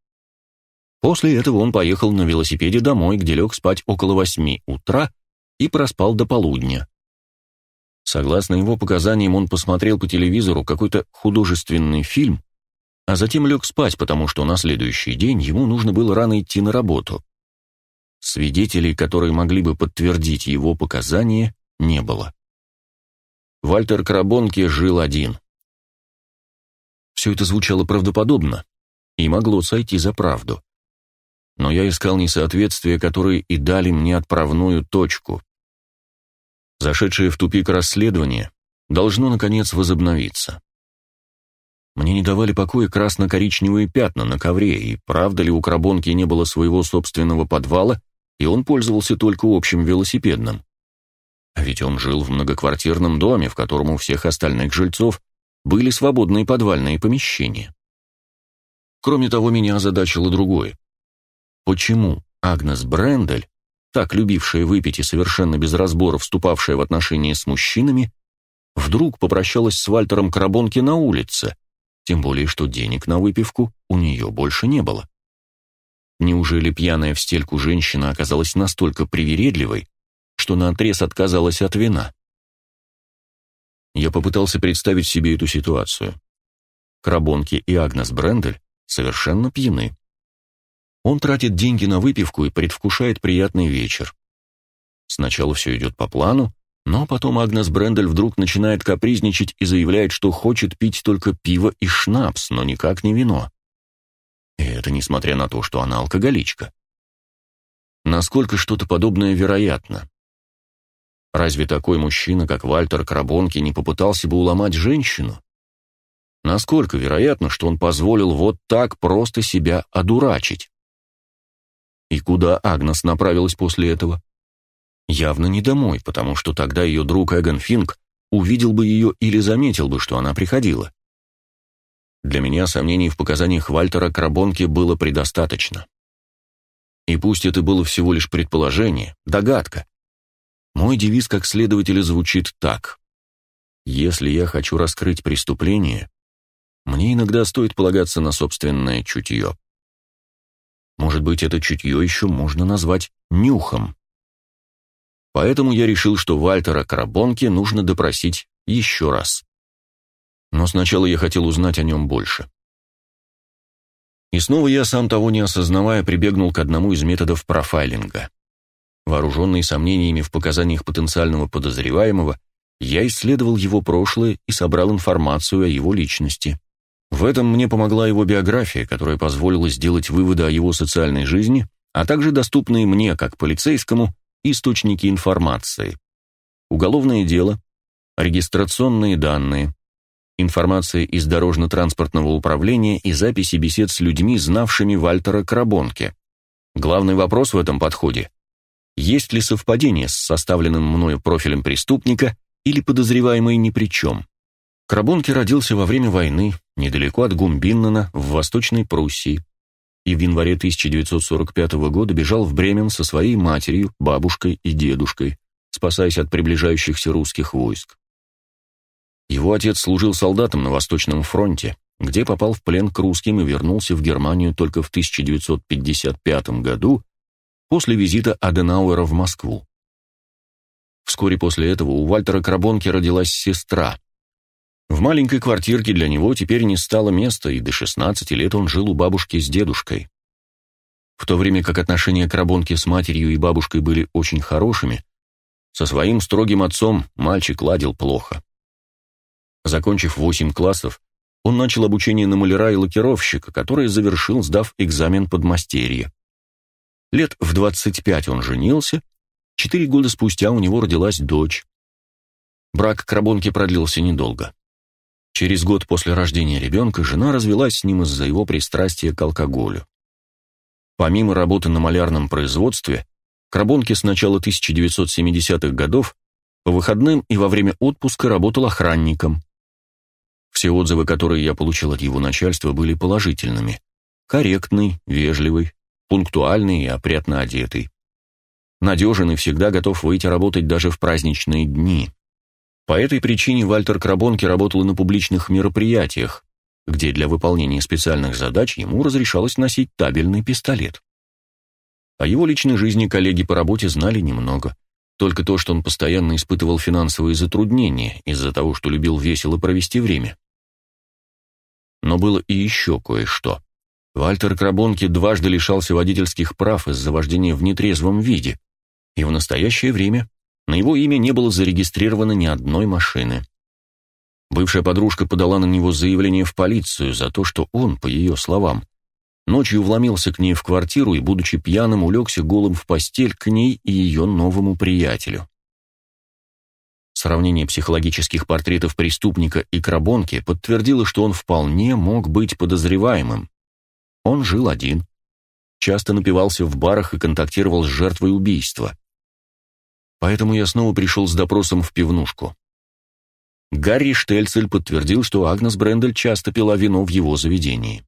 Speaker 1: После этого он поехал на велосипеде домой, где лег спать около 8 утра и проспал до полудня. Согласно его показаниям, он посмотрел по телевизору какой-то художественный фильм, а затем лег спать, потому что на следующий день ему нужно было рано идти на работу. Свидетелей, которые могли бы подтвердить его показания, не было. Вальтер Крабонке жил один. Все это звучало правдоподобно и могло сойти за правду. Но я искал несоответствия, которые и дали мне отправную точку. Зашедшее в тупик расследование должно, наконец, возобновиться. Мне не давали покоя красно-коричневые пятна на ковре, и правда ли у Крабонки не было своего собственного подвала, и он пользовался только общим велосипедным? А ведь он жил в многоквартирном доме, в котором у всех остальных жильцов были свободные подвальные помещения. Кроме того, меня озадачило другое. Почему Агнес Брендель так любившая выпить и совершенно без разбора вступавшая в отношения с мужчинами, вдруг попрощалась с Вальтером Крабонки на улице, тем более что денег на выпивку у нее больше не было. Неужели пьяная в стельку женщина оказалась настолько привередливой, что наотрез отказалась от вина? Я попытался представить себе эту ситуацию. Крабонки и Агнес Брендель совершенно пьяны. Он тратит деньги на выпивку и предвкушает приятный вечер. Сначала все идет по плану, но потом Агнес Брендель вдруг начинает капризничать и заявляет, что хочет пить только пиво и шнапс, но никак не вино. И это несмотря на то, что она алкоголичка. Насколько что-то подобное вероятно? Разве такой мужчина, как Вальтер Крабонки, не попытался бы уломать женщину? Насколько вероятно, что он позволил вот так просто себя одурачить? И куда Агнес направилась после этого? Явно не домой, потому что тогда ее друг Эгон Финк увидел бы ее или заметил бы, что она приходила. Для меня сомнений в показаниях Вальтера Крабонки было предостаточно. И пусть это было всего лишь предположение, догадка. Мой девиз как следователя звучит так. Если я хочу раскрыть преступление, мне иногда стоит полагаться на собственное чутье. Может быть, это чутье еще можно назвать нюхом. Поэтому я решил, что Вальтера Карабонке нужно допросить еще раз. Но сначала я хотел узнать о нем больше. И снова я, сам того не осознавая, прибегнул к одному из методов профайлинга. Вооруженный сомнениями в показаниях потенциального подозреваемого, я исследовал его прошлое и собрал информацию о его личности. В этом мне помогла его биография, которая позволила сделать выводы о его социальной жизни, а также доступные мне, как полицейскому, источники информации. Уголовное дело, регистрационные данные, информация из дорожно-транспортного управления и записи бесед с людьми, знавшими Вальтера Крабонке. Главный вопрос в этом подходе – есть ли совпадение с составленным мною профилем преступника или подозреваемый ни при чем? Крабонке родился во время войны, недалеко от Гумбиннена, в Восточной Пруссии, и в январе 1945 года бежал в Бремен со своей матерью, бабушкой и дедушкой, спасаясь от приближающихся русских войск. Его отец служил солдатом на Восточном фронте, где попал в плен к русским и вернулся в Германию только в 1955 году после визита Аденауэра в Москву. Вскоре после этого у Вальтера Крабонки родилась сестра, в маленькой квартирке для него теперь не стало места, и до 16 лет он жил у бабушки с дедушкой. В то время как отношения Крабонки с матерью и бабушкой были очень хорошими, со своим строгим отцом мальчик ладил плохо. Закончив 8 классов, он начал обучение на маляра и лакировщика, который завершил, сдав экзамен подмастерья. Лет в 25 он женился, четыре года спустя у него родилась дочь. Брак Крабонки продлился недолго. Через год после рождения ребенка жена развелась с ним из-за его пристрастия к алкоголю. Помимо работы на малярном производстве, Крабонке с начала 1970-х годов по выходным и во время отпуска работал охранником. Все отзывы, которые я получил от его начальства, были положительными. Корректный, вежливый, пунктуальный и опрятно одетый. Надежен и всегда готов выйти работать даже в праздничные дни. По этой причине Вальтер Крабонки работал на публичных мероприятиях, где для выполнения специальных задач ему разрешалось носить табельный пистолет. О его личной жизни коллеги по работе знали немного, только то, что он постоянно испытывал финансовые затруднения из-за того, что любил весело провести время. Но было и еще кое-что. Вальтер Крабонки дважды лишался водительских прав из-за вождения в нетрезвом виде, и в настоящее время на его имя не было зарегистрировано ни одной машины. Бывшая подружка подала на него заявление в полицию за то, что он, по ее словам, ночью вломился к ней в квартиру и, будучи пьяным, улегся голым в постель к ней и ее новому приятелю. Сравнение психологических портретов преступника и Крабонки подтвердило, что он вполне мог быть подозреваемым. Он жил один, часто напивался в барах и контактировал с жертвой убийства. Поэтому я снова пришел с допросом в пивнушку. Гарри Штельцель подтвердил, что Агнес Брендель часто пила вино в его заведении.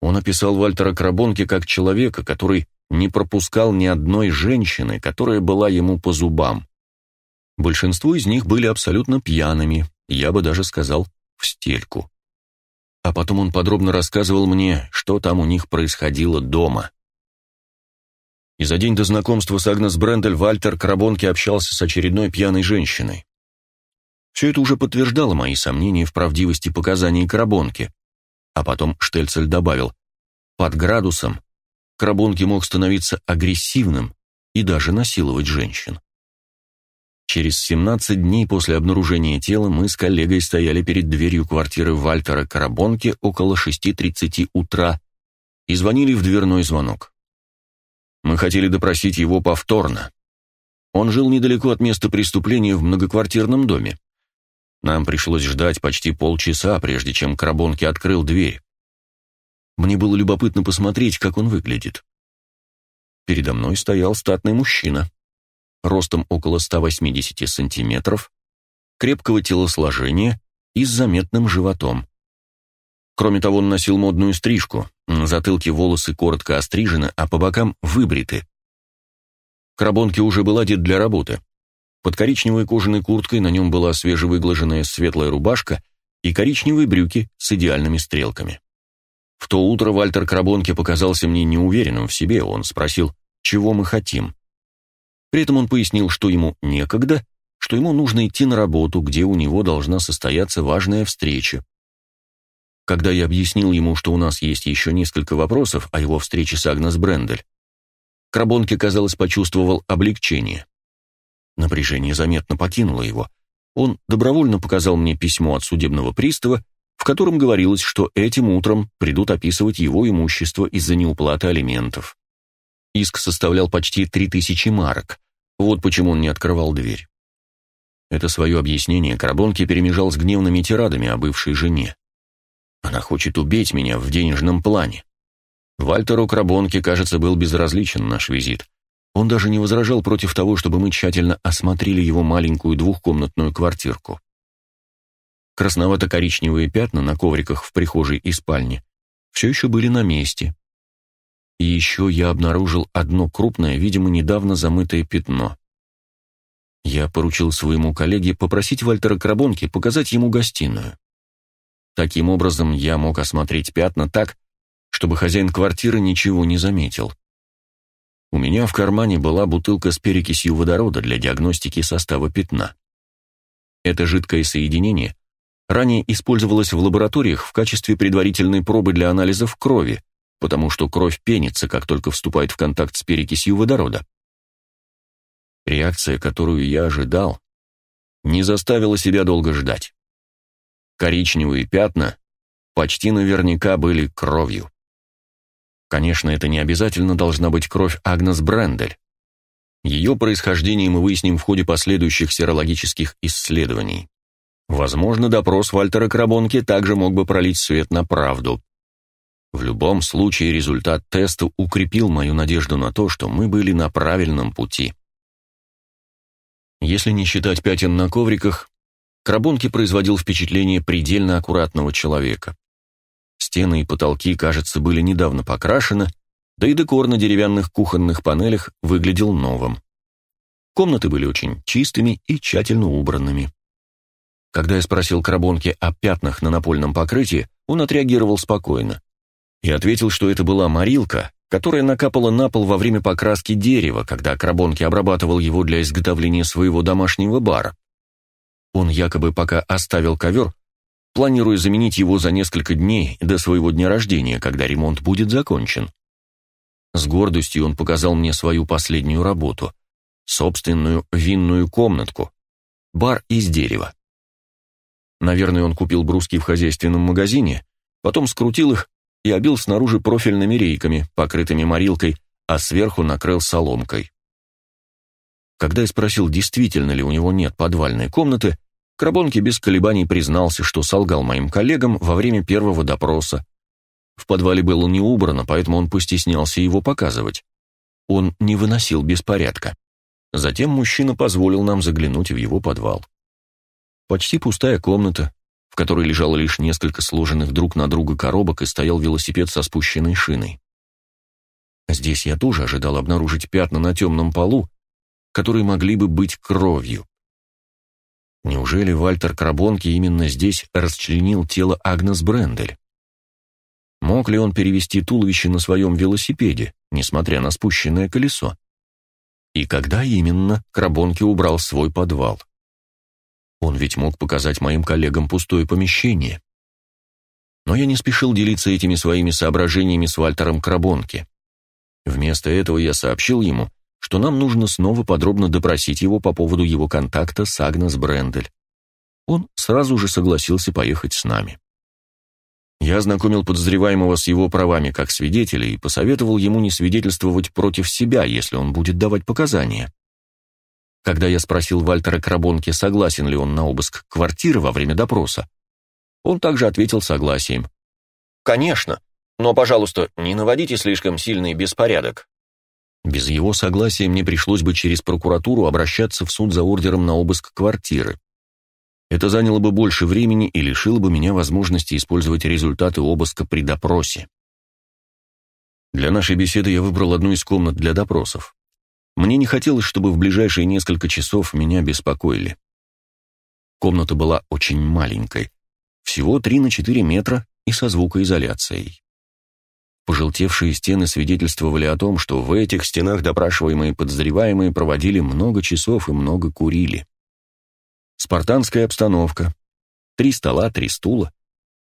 Speaker 1: Он описал Вальтера Крабонке как человека, который не пропускал ни одной женщины, которая была ему по зубам. Большинство из них были абсолютно пьяными, я бы даже сказал, в стельку. А потом он подробно рассказывал мне, что там у них происходило дома. И за день до знакомства с Агнес Брендель Вальтер Крабонке общался с очередной пьяной женщиной. Все это уже подтверждало мои сомнения в правдивости показаний Крабонки. А потом Штельцель добавил, под градусом Крабонки мог становиться агрессивным и даже насиловать женщин. Через 17 дней после обнаружения тела мы с коллегой стояли перед дверью квартиры Вальтера Карабонки около 6.30 утра и звонили в дверной звонок. Мы хотели допросить его повторно. Он жил недалеко от места преступления в многоквартирном доме. Нам пришлось ждать почти полчаса, прежде чем Крабонки открыл дверь. Мне было любопытно посмотреть, как он выглядит. Передо мной стоял статный мужчина, ростом около 180 сантиметров, крепкого телосложения и с заметным животом. Кроме того, он носил модную стрижку, на затылке волосы коротко острижены, а по бокам выбриты. Крабонки уже был одет для работы. Под коричневой кожаной курткой на нем была свежевыглаженная светлая рубашка и коричневые брюки с идеальными стрелками. В то утро Вальтер Крабонке показался мне неуверенным в себе, он спросил, чего мы хотим. При этом он пояснил, что ему некогда, что ему нужно идти на работу, где у него должна состояться важная встреча. Когда я объяснил ему, что у нас есть еще несколько вопросов о его встрече с Агнес Брендель, Крабонке, казалось, почувствовал облегчение. Напряжение заметно покинуло его. Он добровольно показал мне письмо от судебного пристава, в котором говорилось, что этим утром придут описывать его имущество из-за неуплаты алиментов. Иск составлял почти 3000 марок. Вот почему он не открывал дверь. Это свое объяснение Крабонке перемежал с гневными тирадами о бывшей жене. Она хочет убить меня в денежном плане. Вальтеру Крабонке, кажется, был безразличен наш визит. Он даже не возражал против того, чтобы мы тщательно осмотрели его маленькую двухкомнатную квартирку. Красновато-коричневые пятна на ковриках в прихожей и спальне все еще были на месте. И еще я обнаружил одно крупное, видимо, недавно замытое пятно. Я поручил своему коллеге попросить Вальтера Крабонки показать ему гостиную. Таким образом, я мог осмотреть пятна так, чтобы хозяин квартиры ничего не заметил. У меня в кармане была бутылка с перекисью водорода для диагностики состава пятна. Это жидкое соединение ранее использовалось в лабораториях в качестве предварительной пробы для анализов крови, потому что кровь пенится, как только вступает в контакт с перекисью водорода. Реакция, которую я ожидал, не заставила себя долго ждать. Коричневые пятна почти наверняка были кровью. Конечно, это не обязательно должна быть кровь Агнес Брендель. Ее происхождение мы выясним в ходе последующих серологических исследований. Возможно, допрос Вальтера Крабонки также мог бы пролить свет на правду. В любом случае, результат теста укрепил мою надежду на то, что мы были на правильном пути. Если не считать пятен на ковриках, Крабонки производил впечатление предельно аккуратного человека. Стены и потолки, кажется, были недавно покрашены, да и декор на деревянных кухонных панелях выглядел новым. Комнаты были очень чистыми и тщательно убранными. Когда я спросил Крабонки о пятнах на напольном покрытии, он отреагировал спокойно и ответил, что это была морилка, которая накапала на пол во время покраски дерева, когда Крабонки обрабатывал его для изготовления своего домашнего бара. Он якобы пока оставил ковер, планируя заменить его за несколько дней до своего дня рождения, когда ремонт будет закончен. С гордостью он показал мне свою последнюю работу — собственную винную комнатку, бар из дерева. Наверное, он купил бруски в хозяйственном магазине, потом скрутил их и обил снаружи профильными рейками, покрытыми морилкой, а сверху накрыл соломкой. Когда я спросил, действительно ли у него нет подвальной комнаты, Крабонки без колебаний признался, что солгал моим коллегам во время первого допроса. В подвале было не убрано, поэтому он постеснялся его показывать. Он не выносил беспорядка. Затем мужчина позволил нам заглянуть в его подвал. Почти пустая комната, в которой лежало лишь несколько сложенных друг на друга коробок и стоял велосипед со спущенной шиной. Здесь я тоже ожидал обнаружить пятна на темном полу, которые могли бы быть кровью. Неужели Вальтер Крабонки именно здесь расчленил тело Агнес Брендель? Мог ли он перевести туловище на своем велосипеде, несмотря на спущенное колесо? И когда именно Крабонки убрал свой подвал? Он ведь мог показать моим коллегам пустое помещение. Но я не спешил делиться этими своими соображениями с Вальтером Крабонки. Вместо этого я сообщил ему, что нам нужно снова подробно допросить его по поводу его контакта с Агнес Брендель. Он сразу же согласился поехать с нами. Я ознакомил подозреваемого с его правами как свидетеля и посоветовал ему не свидетельствовать против себя, если он будет давать показания. Когда я спросил Вальтера Крабонки, согласен ли он на обыск квартиры во время допроса, он также ответил согласием. «Конечно, но, пожалуйста, не наводите слишком сильный беспорядок. Без его согласия мне пришлось бы через прокуратуру обращаться в суд за ордером на обыск квартиры. Это заняло бы больше времени и лишило бы меня возможности использовать результаты обыска при допросе. Для нашей беседы я выбрал одну из комнат для допросов. Мне не хотелось, чтобы в ближайшие несколько часов меня беспокоили. Комната была очень маленькой, всего 3 на 4 метра и со звукоизоляцией. Пожелтевшие стены свидетельствовали о том, что в этих стенах допрашиваемые подозреваемые проводили много часов и много курили. Спартанская обстановка. Три стола, три стула,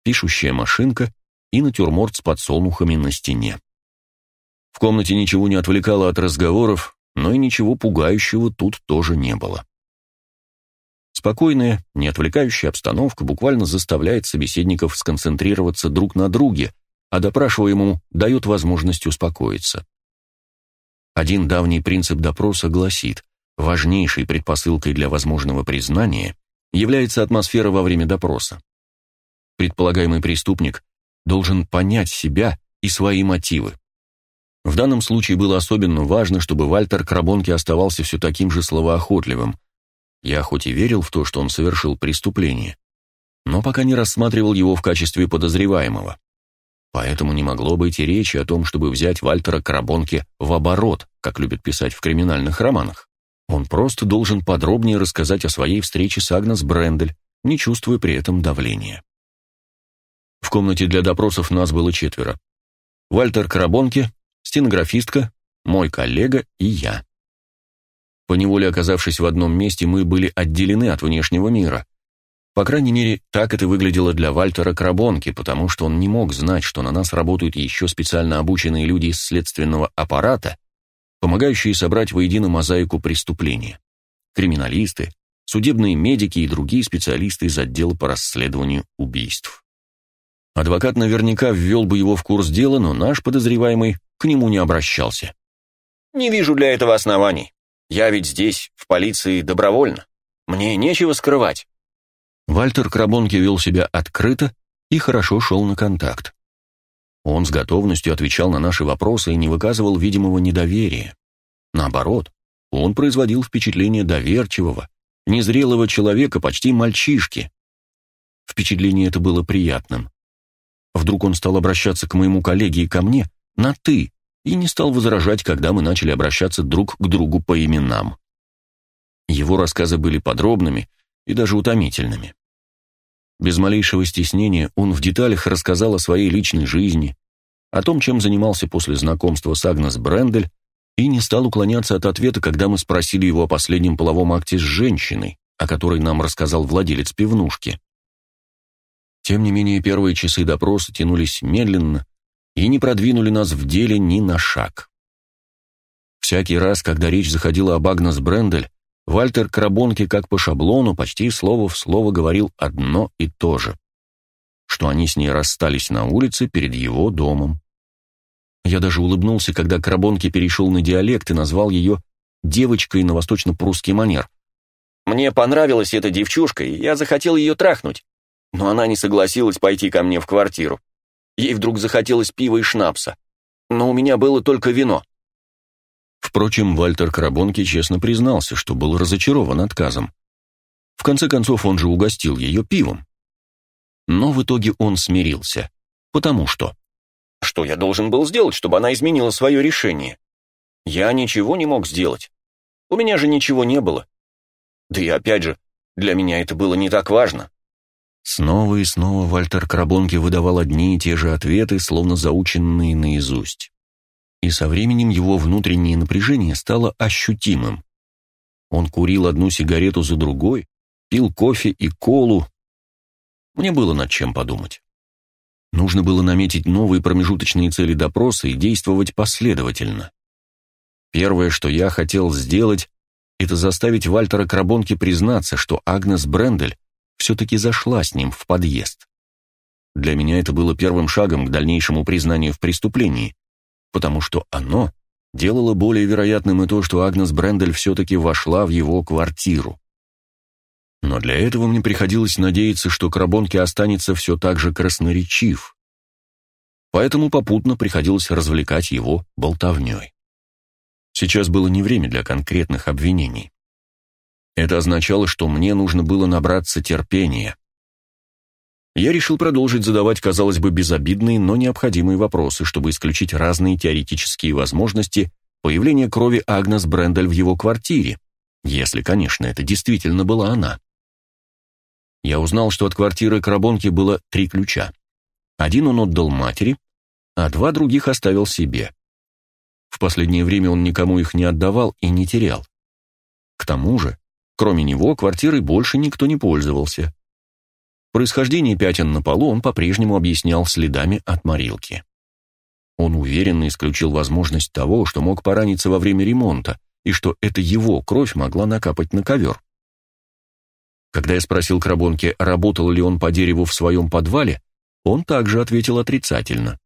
Speaker 1: пишущая машинка и натюрморт с подсолнухами на стене. В комнате ничего не отвлекало от разговоров, но и ничего пугающего тут тоже не было. Спокойная, не отвлекающая обстановка буквально заставляет собеседников сконцентрироваться друг на друге, а допрашиваемому дают возможность успокоиться. Один давний принцип допроса гласит, важнейшей предпосылкой для возможного признания является атмосфера во время допроса. Предполагаемый преступник должен понять себя и свои мотивы. В данном случае было особенно важно, чтобы Вальтер Крабонки оставался все таким же словоохотливым. Я хоть и верил в то, что он совершил преступление, но пока не рассматривал его в качестве подозреваемого. Поэтому не могло быть и речи о том, чтобы взять Вальтера Крабонки в оборот, как любят писать в криминальных романах. Он просто должен подробнее рассказать о своей встрече с Агнес Брендель, не чувствуя при этом давления. В комнате для допросов нас было четверо. Вальтер Крабонки, стенографистка, мой коллега и я. Поневоле оказавшись в одном месте, мы были отделены от внешнего мира. По крайней мере, так это выглядело для Вальтера Крабонки, потому что он не мог знать, что на нас работают еще специально обученные люди из следственного аппарата, помогающие собрать воедино мозаику преступления. Криминалисты, судебные медики и другие специалисты из отдела по расследованию убийств. Адвокат наверняка ввел бы его в курс дела, но наш подозреваемый к нему не обращался. «Не вижу для этого оснований. Я ведь здесь, в полиции, добровольно. Мне нечего скрывать». Вальтер Крабонки вел себя открыто и хорошо шел на контакт. Он с готовностью отвечал на наши вопросы и не выказывал видимого недоверия. Наоборот, он производил впечатление доверчивого, незрелого человека, почти мальчишки. Впечатление это было приятным. Вдруг он стал обращаться к моему коллеге и ко мне на «ты» и не стал возражать, когда мы начали обращаться друг к другу по именам. Его рассказы были подробными и даже утомительными. Без малейшего стеснения он в деталях рассказал о своей личной жизни, о том, чем занимался после знакомства с Агнес Брендель, и не стал уклоняться от ответа, когда мы спросили его о последнем половом акте с женщиной, о которой нам рассказал владелец пивнушки. Тем не менее, первые часы допроса тянулись медленно и не продвинули нас в деле ни на шаг. Всякий раз, когда речь заходила об Агнес Брендель, Вальтер Крабонке, как по шаблону, почти слово в слово говорил одно и то же, что они с ней расстались на улице перед его домом. Я даже улыбнулся, когда Крабонке перешел на диалект и назвал ее девочкой на восточно-прусский манер. Мне понравилась эта девчушка, и я захотел ее трахнуть, но она не согласилась пойти ко мне в квартиру. Ей вдруг захотелось пива и шнапса, но у меня было только вино. Впрочем, Вальтер Крабонки честно признался, что был разочарован отказом. В конце концов, он же угостил ее пивом. Но в итоге он смирился. Потому что... Что я должен был сделать, чтобы она изменила свое решение? Я ничего не мог сделать. У меня же ничего не было. Да и опять же, для меня это было не так важно. Снова и снова Вальтер Крабонки выдавал одни и те же ответы, словно заученные наизусть и со временем его внутреннее напряжение стало ощутимым. Он курил одну сигарету за другой, пил кофе и колу. Мне было над чем подумать. Нужно было наметить новые промежуточные цели допроса и действовать последовательно. Первое, что я хотел сделать, это заставить Вальтера Крабонки признаться, что Агнес Брендель все-таки зашла с ним в подъезд. Для меня это было первым шагом к дальнейшему признанию в преступлении потому что оно делало более вероятным и то, что Агнес Брендель все-таки вошла в его квартиру. Но для этого мне приходилось надеяться, что Крабонке останется все так же красноречив. Поэтому попутно приходилось развлекать его болтовней. Сейчас было не время для конкретных обвинений. Это означало, что мне нужно было набраться терпения я решил продолжить задавать, казалось бы, безобидные, но необходимые вопросы, чтобы исключить разные теоретические возможности появления крови Агнес Брендель в его квартире, если, конечно, это действительно была она. Я узнал, что от квартиры Крабонки было три ключа. Один он отдал матери, а два других оставил себе. В последнее время он никому их не отдавал и не терял. К тому же, кроме него, квартирой больше никто не пользовался. Происхождение пятен на полу он по-прежнему объяснял следами от морилки. Он уверенно исключил возможность того, что мог пораниться во время ремонта, и что это его кровь могла накапать на ковер. Когда я спросил Крабонке, работал ли он по дереву в своем подвале, он также ответил отрицательно.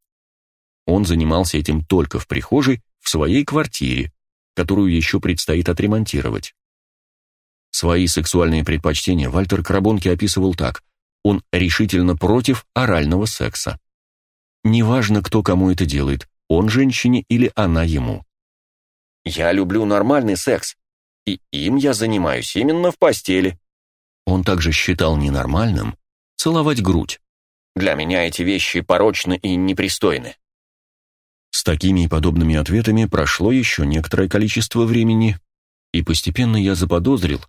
Speaker 1: Он занимался этим только в прихожей, в своей квартире, которую еще предстоит отремонтировать. Свои сексуальные предпочтения Вальтер Крабонке описывал так – он решительно против орального секса. Неважно, кто кому это делает, он женщине или она ему. «Я люблю нормальный секс, и им я занимаюсь именно в постели». Он также считал ненормальным целовать грудь. «Для меня эти вещи порочны и непристойны». С такими и подобными ответами прошло еще некоторое количество времени, и постепенно я заподозрил,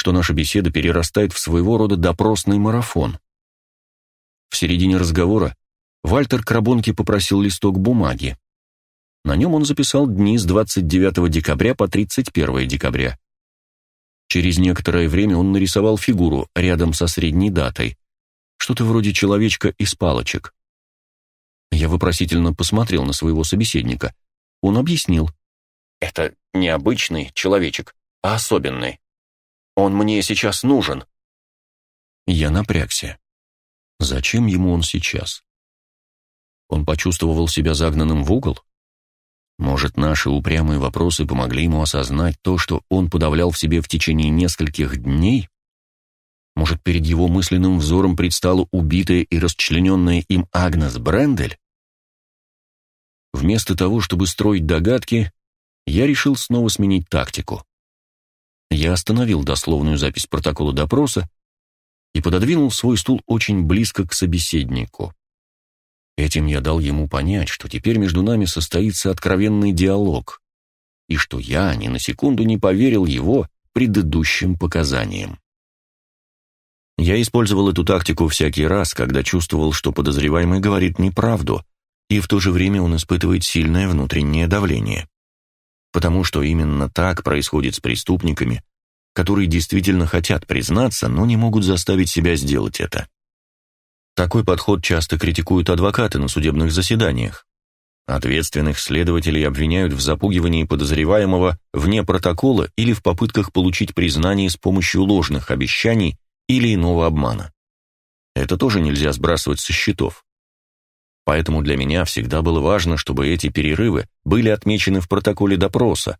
Speaker 1: что наша беседа перерастает в своего рода допросный марафон. В середине разговора Вальтер Крабонки попросил листок бумаги. На нем он записал дни с 29 декабря по 31 декабря. Через некоторое время он нарисовал фигуру рядом со средней датой, что-то вроде человечка из палочек. Я вопросительно посмотрел на своего собеседника. Он объяснил. «Это не обычный человечек, а особенный. Он мне сейчас нужен». Я напрягся. Зачем ему он сейчас? Он почувствовал себя загнанным в угол? Может, наши упрямые вопросы помогли ему осознать то, что он подавлял в себе в течение нескольких дней? Может, перед его мысленным взором предстала убитая и расчлененная им Агнес Брендель? Вместо того, чтобы строить догадки, я решил снова сменить тактику. Я остановил дословную запись протокола допроса и пододвинул свой стул очень близко к собеседнику. Этим я дал ему понять, что теперь между нами состоится откровенный диалог, и что я ни на секунду не поверил его предыдущим показаниям. Я использовал эту тактику всякий раз, когда чувствовал, что подозреваемый говорит неправду, и в то же время он испытывает сильное внутреннее давление. Потому что именно так происходит с преступниками, которые действительно хотят признаться, но не могут заставить себя сделать это. Такой подход часто критикуют адвокаты на судебных заседаниях. Ответственных следователей обвиняют в запугивании подозреваемого вне протокола или в попытках получить признание с помощью ложных обещаний или иного обмана. Это тоже нельзя сбрасывать со счетов. Поэтому для меня всегда было важно, чтобы эти перерывы были отмечены в протоколе допроса,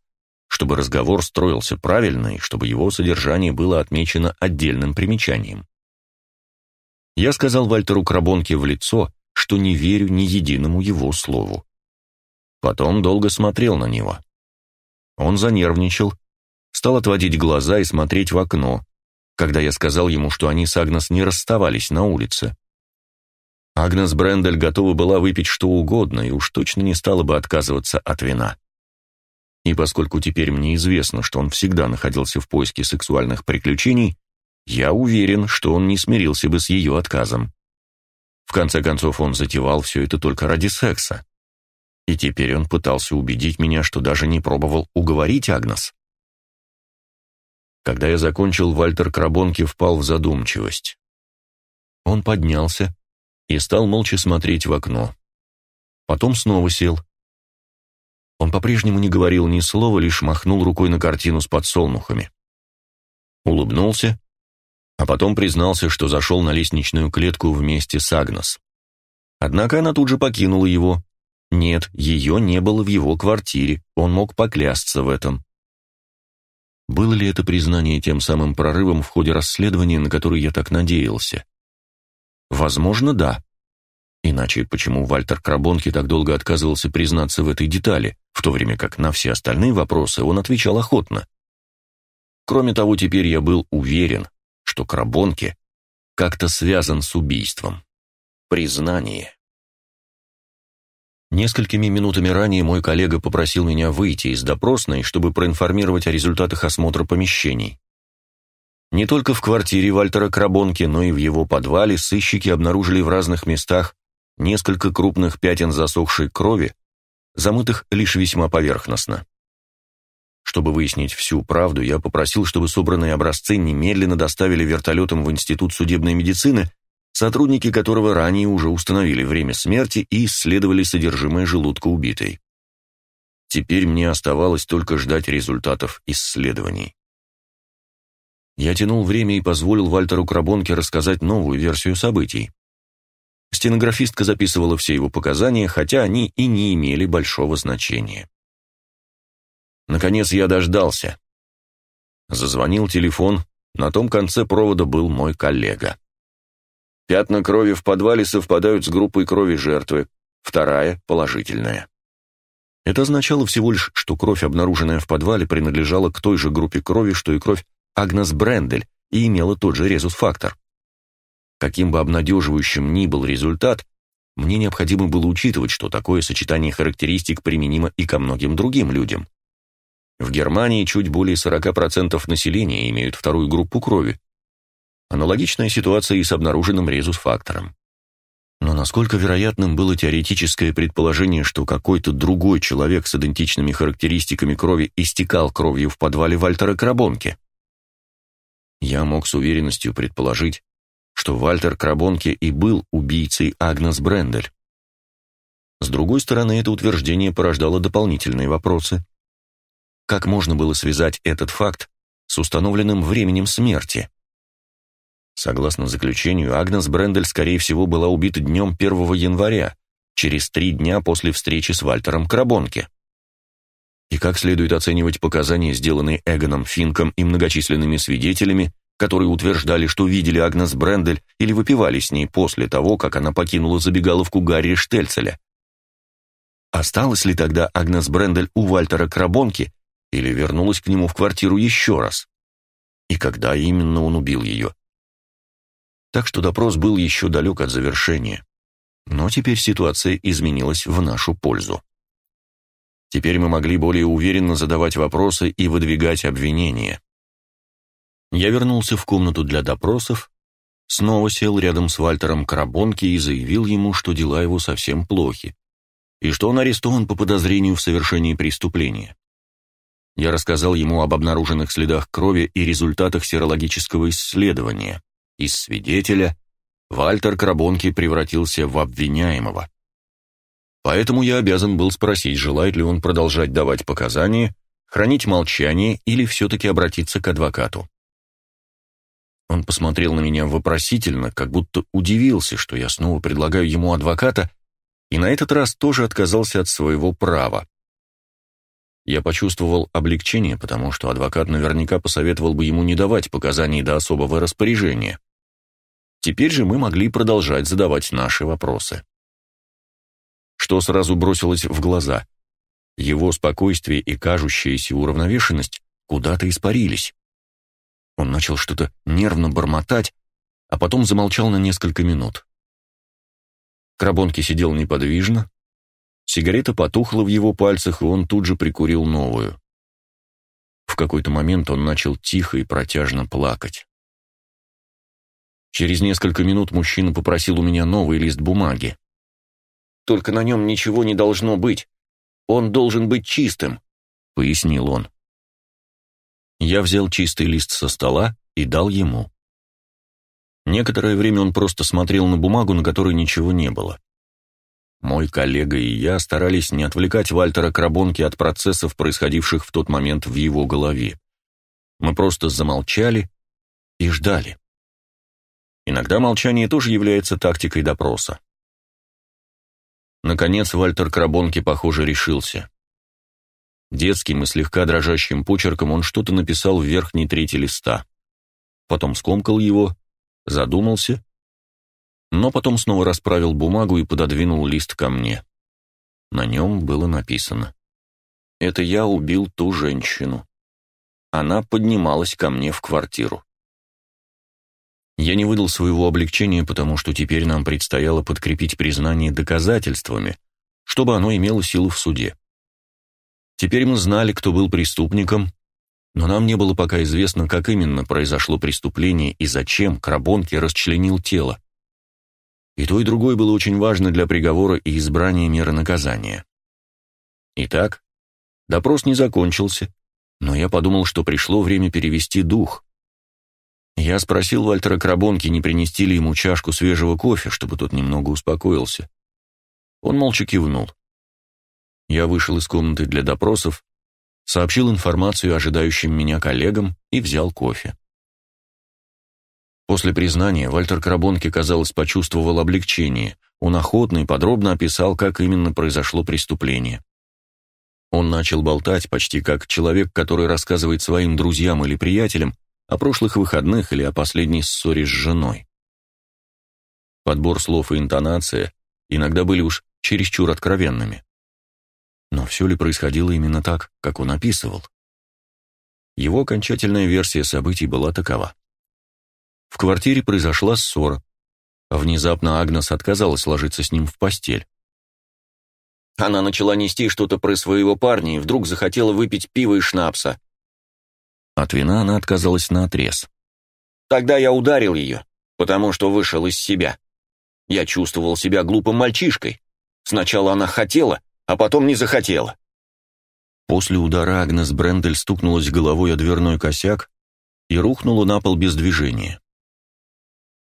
Speaker 1: чтобы разговор строился правильно и чтобы его содержание было отмечено отдельным примечанием. Я сказал Вальтеру Крабонке в лицо, что не верю ни единому его слову. Потом долго смотрел на него. Он занервничал, стал отводить глаза и смотреть в окно, когда я сказал ему, что они с Агнес не расставались на улице. Агнес Брендель готова была выпить что угодно и уж точно не стала бы отказываться от вина. И поскольку теперь мне известно, что он всегда находился в поиске сексуальных приключений, я уверен, что он не смирился бы с ее отказом. В конце концов, он затевал все это только ради секса. И теперь он пытался убедить меня, что даже не пробовал уговорить Агнес. Когда я закончил, Вальтер Крабонки впал в задумчивость. Он поднялся и стал молча смотреть в окно. Потом снова сел. Он по-прежнему не говорил ни слова, лишь махнул рукой на картину с подсолнухами. Улыбнулся а потом признался, что зашел на лестничную клетку вместе с Агнес. Однако она тут же покинула его. Нет, ее не было в его квартире, он мог поклясться в этом. Было ли это признание тем самым прорывом в ходе расследования, на который я так надеялся? Возможно, да. Иначе почему Вальтер Крабонки так долго отказывался признаться в этой детали, в то время как на все остальные вопросы он отвечал охотно? Кроме того, теперь я был уверен, что Крабонке как-то связан с убийством. Признание. Несколькими минутами ранее мой коллега попросил меня выйти из допросной, чтобы проинформировать о результатах осмотра помещений. Не только в квартире Вальтера Крабонки, но и в его подвале сыщики обнаружили в разных местах несколько крупных пятен засохшей крови, замытых лишь весьма поверхностно. Чтобы выяснить всю правду, я попросил, чтобы собранные образцы немедленно доставили вертолетом в Институт судебной медицины, сотрудники которого ранее уже установили время смерти и исследовали содержимое желудка убитой. Теперь мне оставалось только ждать результатов исследований. Я тянул время и позволил Вальтеру Крабонке рассказать новую версию событий. Стенографистка записывала все его показания, хотя они и не имели большого значения. Наконец я дождался. Зазвонил телефон, на том конце провода был мой коллега. Пятна крови в подвале совпадают с группой крови жертвы, вторая – положительная. Это означало всего лишь, что кровь, обнаруженная в подвале, принадлежала к той же группе крови, что и кровь Агнес Брендель, и имела тот же резус-фактор. Каким бы обнадеживающим ни был результат, мне необходимо было учитывать, что такое сочетание характеристик применимо и ко многим другим людям. В Германии чуть более 40% населения имеют вторую группу крови. Аналогичная ситуация и с обнаруженным резус-фактором. Но насколько вероятным было теоретическое предположение, что какой-то другой человек с идентичными характеристиками крови истекал кровью в подвале Вальтера Крабонки? Я мог с уверенностью предположить, что Вальтер Крабонке и был убийцей Агнес Брендель. С другой стороны, это утверждение порождало дополнительные вопросы. Как можно было связать этот факт с установленным временем смерти? Согласно заключению, Агнес Брендель, скорее всего, была убита днем 1 января, через три дня после встречи с Вальтером Крабонке. И как следует оценивать показания, сделанные Эгоном Финком и многочисленными свидетелями, которые утверждали, что видели Агнес Брендель или выпивали с ней после того, как она покинула забегаловку Гарри Штельцеля? Осталась ли тогда Агнес Брендель у Вальтера Крабонки или вернулась к нему в квартиру еще раз. и когда именно он убил ее. Так что допрос был еще далек от завершения. Но теперь ситуация изменилась в нашу пользу. Теперь мы могли более уверенно задавать вопросы и выдвигать обвинения. Я вернулся в комнату для допросов, снова сел рядом с Вальтером Карабонки и заявил ему, что дела его совсем плохи, и что он арестован по подозрению в совершении преступления. Я рассказал ему об обнаруженных следах крови и результатах серологического исследования. Из свидетеля Вальтер Крабонки превратился в обвиняемого. Поэтому я обязан был спросить, желает ли он продолжать давать показания, хранить молчание или все-таки обратиться к адвокату. Он посмотрел на меня вопросительно, как будто удивился, что я снова предлагаю ему адвоката, и на этот раз тоже отказался от своего права. Я почувствовал облегчение, потому что адвокат наверняка посоветовал бы ему не давать показаний до особого распоряжения. Теперь же мы могли продолжать задавать наши вопросы. Что сразу бросилось в глаза? Его спокойствие и кажущаяся уравновешенность куда-то испарились. Он начал что-то нервно бормотать, а потом замолчал на несколько минут. Крабонки сидел неподвижно, Сигарета потухла в его пальцах, и он тут же прикурил новую. В какой-то момент он начал тихо и протяжно плакать. Через несколько минут мужчина попросил у меня новый лист бумаги. «Только на нем ничего не должно быть. Он должен быть чистым», — пояснил он. Я взял чистый лист со стола и дал ему. Некоторое время он просто смотрел на бумагу, на которой ничего не было. Мой коллега и я старались не отвлекать Вальтера Крабонки от процессов, происходивших в тот момент в его голове. Мы просто замолчали и ждали. Иногда молчание тоже является тактикой допроса. Наконец Вальтер Крабонки, похоже, решился. Детским и слегка дрожащим почерком он что-то написал в верхней трети листа. Потом скомкал его, задумался но потом снова расправил бумагу и пододвинул лист ко мне. На нем было написано «Это я убил ту женщину». Она поднималась ко мне в квартиру. Я не выдал своего облегчения, потому что теперь нам предстояло подкрепить признание доказательствами, чтобы оно имело силу в суде. Теперь мы знали, кто был преступником, но нам не было пока известно, как именно произошло преступление и зачем Крабонке расчленил тело. И то, и другое было очень важно для приговора и избрания меры наказания. Итак, допрос не закончился, но я подумал, что пришло время перевести дух. Я спросил Вальтера Крабонки, не принести ли ему чашку свежего кофе, чтобы тот немного успокоился. Он молча кивнул. Я вышел из комнаты для допросов, сообщил информацию ожидающим меня коллегам и взял кофе. После признания Вальтер Крабонки, казалось, почувствовал облегчение. Он охотно и подробно описал, как именно произошло преступление. Он начал болтать почти как человек, который рассказывает своим друзьям или приятелям о прошлых выходных или о последней ссоре с женой. Подбор слов и интонация иногда были уж чересчур откровенными. Но все ли происходило именно так, как он описывал? Его окончательная версия событий была такова. В квартире произошла ссора. Внезапно Агнес отказалась ложиться с ним в постель. Она начала нести что-то про своего парня и вдруг захотела выпить пиво и шнапса. От вина она отказалась наотрез. Тогда я ударил ее, потому что вышел из себя. Я чувствовал себя глупым мальчишкой. Сначала она хотела, а потом не захотела. После удара Агнес Брендель стукнулась головой о дверной косяк и рухнула на пол без движения.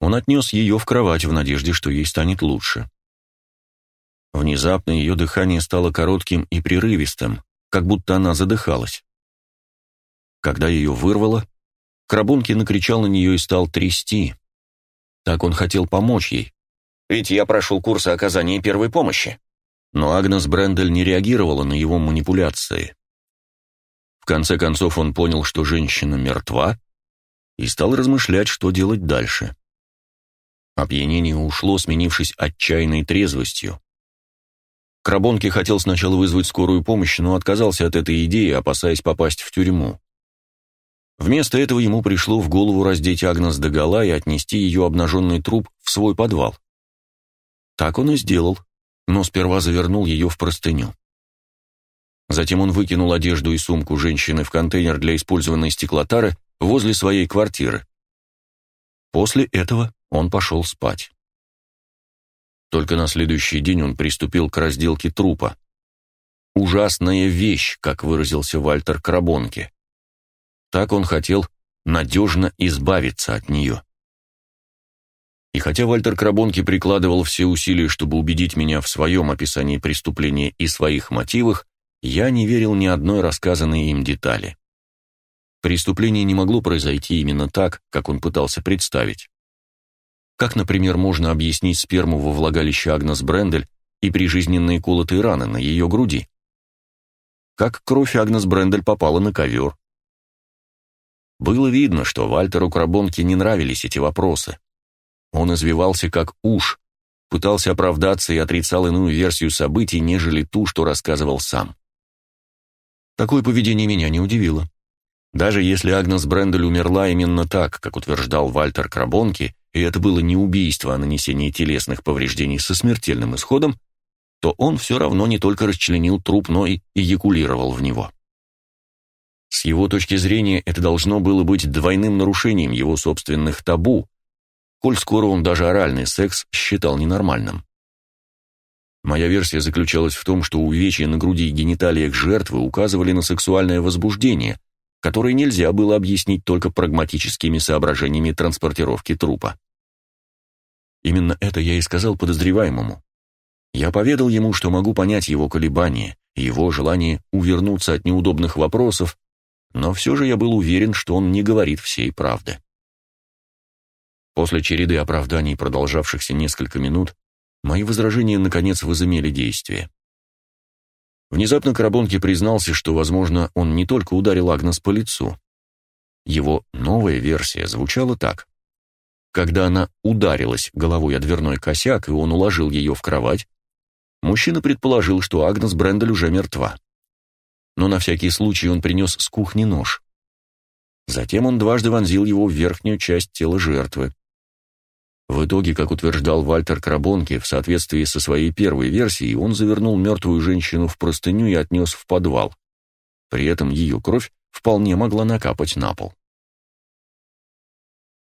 Speaker 1: Он отнес ее в кровать в надежде, что ей станет лучше. Внезапно ее дыхание стало коротким и прерывистым, как будто она задыхалась. Когда ее вырвало, Крабунки накричал на нее и стал трясти. Так он хотел помочь ей. «Ведь я прошел курсы оказания первой помощи». Но Агнес Брендель не реагировала на его манипуляции. В конце концов он понял, что женщина мертва, и стал размышлять, что делать дальше. Опьянение ушло, сменившись отчаянной трезвостью. Крабонки хотел сначала вызвать скорую помощь, но отказался от этой идеи, опасаясь попасть в тюрьму. Вместо этого ему пришло в голову раздеть Агнес догола и отнести ее обнаженный труп в свой подвал. Так он и сделал, но сперва завернул ее в простыню. Затем он выкинул одежду и сумку женщины в контейнер для использованной стеклотары возле своей квартиры. После этого он пошел спать. Только на следующий день он приступил к разделке трупа. Ужасная вещь, как выразился Вальтер Крабонке. Так он хотел надежно избавиться от нее. И хотя Вальтер Крабонке прикладывал все усилия, чтобы убедить меня в своем описании преступления и своих мотивах, я не верил ни одной рассказанной им детали. Преступление не могло произойти именно так, как он пытался представить. Как, например, можно объяснить сперму во влагалище Агнес Брендель и прижизненные колотые раны на ее груди? Как кровь Агнес Брендель попала на ковер? Было видно, что Вальтеру Крабонке не нравились эти вопросы. Он извивался как уж, пытался оправдаться и отрицал иную версию событий, нежели ту, что рассказывал сам. Такое поведение меня не удивило. Даже если Агнес Брендель умерла именно так, как утверждал Вальтер Крабонки, и это было не убийство, а нанесение телесных повреждений со смертельным исходом, то он все равно не только расчленил труп, но и эякулировал в него. С его точки зрения, это должно было быть двойным нарушением его собственных табу, коль скоро он даже оральный секс считал ненормальным. Моя версия заключалась в том, что увечья на груди и гениталиях жертвы указывали на сексуальное возбуждение, которое нельзя было объяснить только прагматическими соображениями транспортировки трупа. Именно это я и сказал подозреваемому. Я поведал ему, что могу понять его колебания, его желание увернуться от неудобных вопросов, но все же я был уверен, что он не говорит всей правды. После череды оправданий, продолжавшихся несколько минут, мои возражения наконец возымели действие. Внезапно Карабонки признался, что, возможно, он не только ударил Агнес по лицу. Его новая версия звучала так. Когда она ударилась головой о дверной косяк, и он уложил ее в кровать, мужчина предположил, что Агнес Брендель уже мертва но на всякий случай он принес с кухни нож. Затем он дважды вонзил его в верхнюю часть тела жертвы. В итоге, как утверждал Вальтер Крабонке, в соответствии со своей первой версией, он завернул мертвую женщину в простыню и отнес в подвал. При этом ее кровь вполне могла накапать на пол.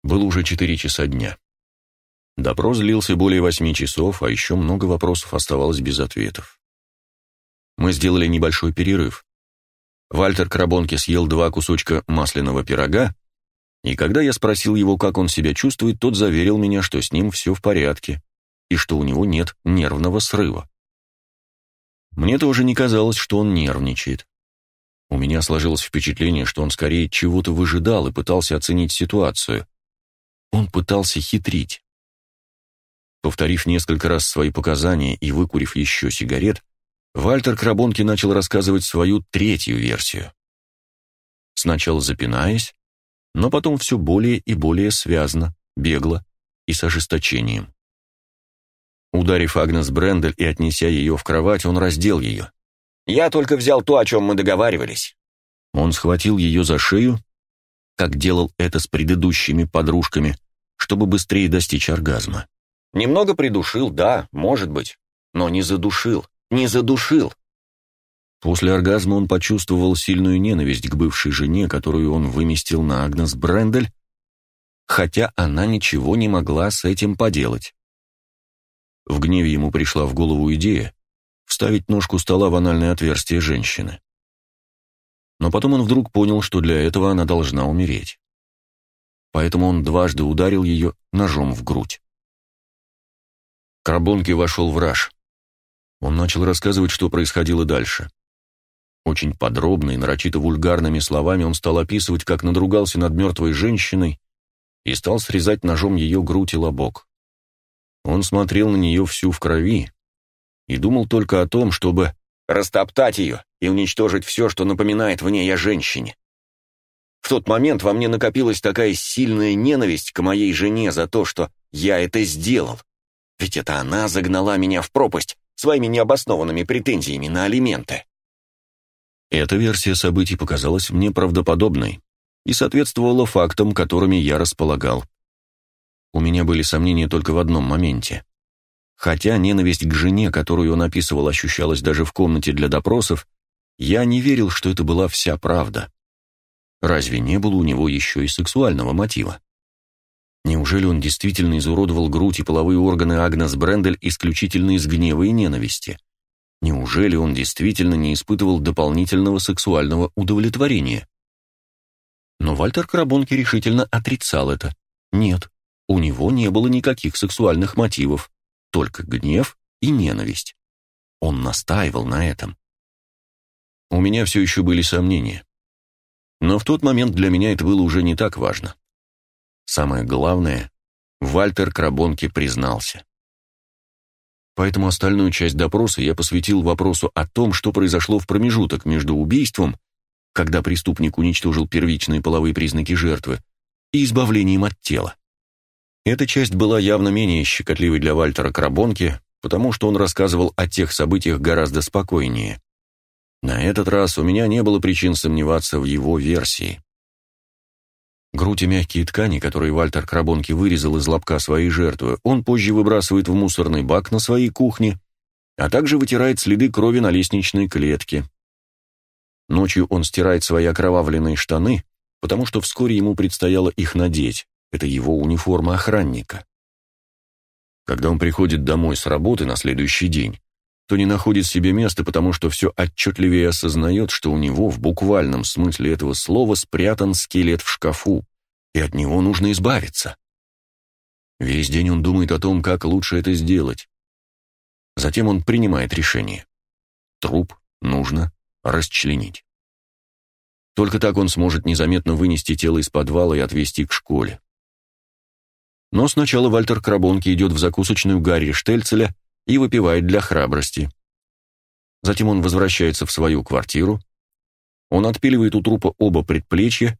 Speaker 1: Было уже четыре часа дня. Допрос длился более восьми часов, а еще много вопросов оставалось без ответов. Мы сделали небольшой перерыв. Вальтер Крабонке съел два кусочка масляного пирога, и когда я спросил его, как он себя чувствует, тот заверил меня, что с ним все в порядке и что у него нет нервного срыва. Мне тоже не казалось, что он нервничает. У меня сложилось впечатление, что он скорее чего-то выжидал и пытался оценить ситуацию. Он пытался хитрить. Повторив несколько раз свои показания и выкурив еще сигарет, Вальтер Крабонки начал рассказывать свою третью версию. Сначала запинаясь, но потом все более и более связно, бегло и с ожесточением. Ударив Агнес Брендель и отнеся ее в кровать, он раздел ее.
Speaker 3: «Я только взял то, о чем мы договаривались».
Speaker 1: Он схватил ее за шею, как делал это с предыдущими подружками, чтобы быстрее достичь оргазма.
Speaker 3: Немного придушил, да, может быть, но не задушил не задушил.
Speaker 1: После оргазма он почувствовал сильную ненависть к бывшей жене, которую он выместил на Агнес Брендель, хотя она ничего не могла с этим поделать. В гневе ему пришла в голову идея вставить ножку стола в анальное отверстие женщины. Но потом он вдруг понял, что для этого она должна умереть. Поэтому он дважды ударил ее ножом в грудь. Карбонки вошел в раж. Он начал рассказывать, что происходило дальше. Очень подробно и нарочито вульгарными словами он стал описывать, как надругался над мертвой женщиной и стал срезать ножом ее грудь и лобок. Он смотрел на нее всю в крови и думал только о том, чтобы
Speaker 3: растоптать ее и уничтожить все, что напоминает в ней о женщине. В тот момент во мне накопилась такая сильная ненависть к моей жене за то, что я это сделал. Ведь это она загнала меня в пропасть, своими необоснованными претензиями на алименты.
Speaker 1: Эта версия событий показалась мне правдоподобной. и соответствовало фактам, которыми я располагал. У меня были сомнения только в одном моменте. Хотя ненависть к жене, которую он описывал, ощущалась даже в комнате для допросов, я не верил, что это была вся правда. Разве не было у него еще и сексуального мотива? Неужели он действительно изуродовал грудь и половые органы Агнес Брендель исключительно из гнева и ненависти? Неужели он действительно не испытывал дополнительного сексуального удовлетворения? Но Вальтер Крабонки решительно отрицал это. Нет, у него не было никаких сексуальных мотивов, только гнев и ненависть. Он настаивал на этом. У меня все еще были сомнения. Но в тот момент для меня это было уже не так важно. Самое главное, Вальтер Крабонке признался. Поэтому остальную часть допроса я посвятил вопросу о том, что произошло в промежуток между убийством, когда преступник уничтожил первичные половые признаки жертвы, и избавлением от тела. Эта часть была явно менее щекотливой для Вальтера Крабонки, потому что он рассказывал о тех событиях гораздо спокойнее. На этот раз у меня не было причин сомневаться в его версии. Грудь и мягкие ткани, которые Вальтер Крабонки вырезал из лобка своей жертвы, он позже выбрасывает в мусорный бак на своей кухне, а также вытирает следы крови на лестничной клетке. Ночью он стирает свои окровавленные штаны, потому что вскоре ему предстояло их надеть. Это его униформа охранника. Когда он приходит домой с работы на следующий день, то не находит себе места, потому что все отчетливее осознает, что у него в буквальном смысле этого слова спрятан скелет в шкафу, и от него нужно избавиться. Весь день он думает о том, как лучше это сделать. Затем он принимает решение. Труп нужно расчленить. Только так он сможет незаметно вынести тело из подвала и отвезти к школе. Но сначала Вальтер Крабонки идет в закусочную Гарри Штельцеля и выпивает для храбрости. Затем он возвращается в свою квартиру. Он отпиливает у трупа оба предплечья,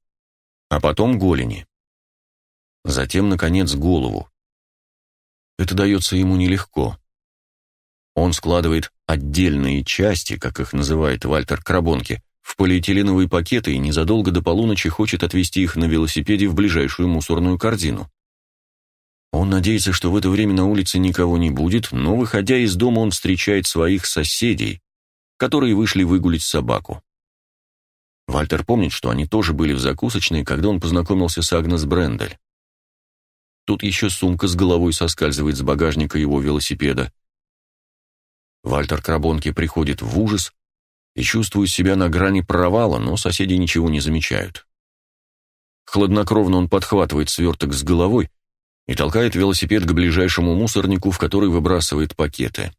Speaker 1: а потом голени. Затем, наконец, голову. Это дается ему нелегко. Он складывает отдельные части, как их называет Вальтер Крабонки, в полиэтиленовые пакеты и незадолго до полуночи хочет отвезти их на велосипеде в ближайшую мусорную корзину. Он надеется, что в это время на улице никого не будет, но, выходя из дома, он встречает своих соседей, которые вышли выгулить собаку. Вальтер помнит, что они тоже были в закусочной, когда он познакомился с Агнес Брендель. Тут еще сумка с головой соскальзывает с багажника его велосипеда. Вальтер Крабонки приходит в ужас и чувствует себя на грани провала, но соседи ничего не замечают. Хладнокровно он подхватывает сверток с головой и толкает велосипед к ближайшему мусорнику, в который выбрасывает пакеты.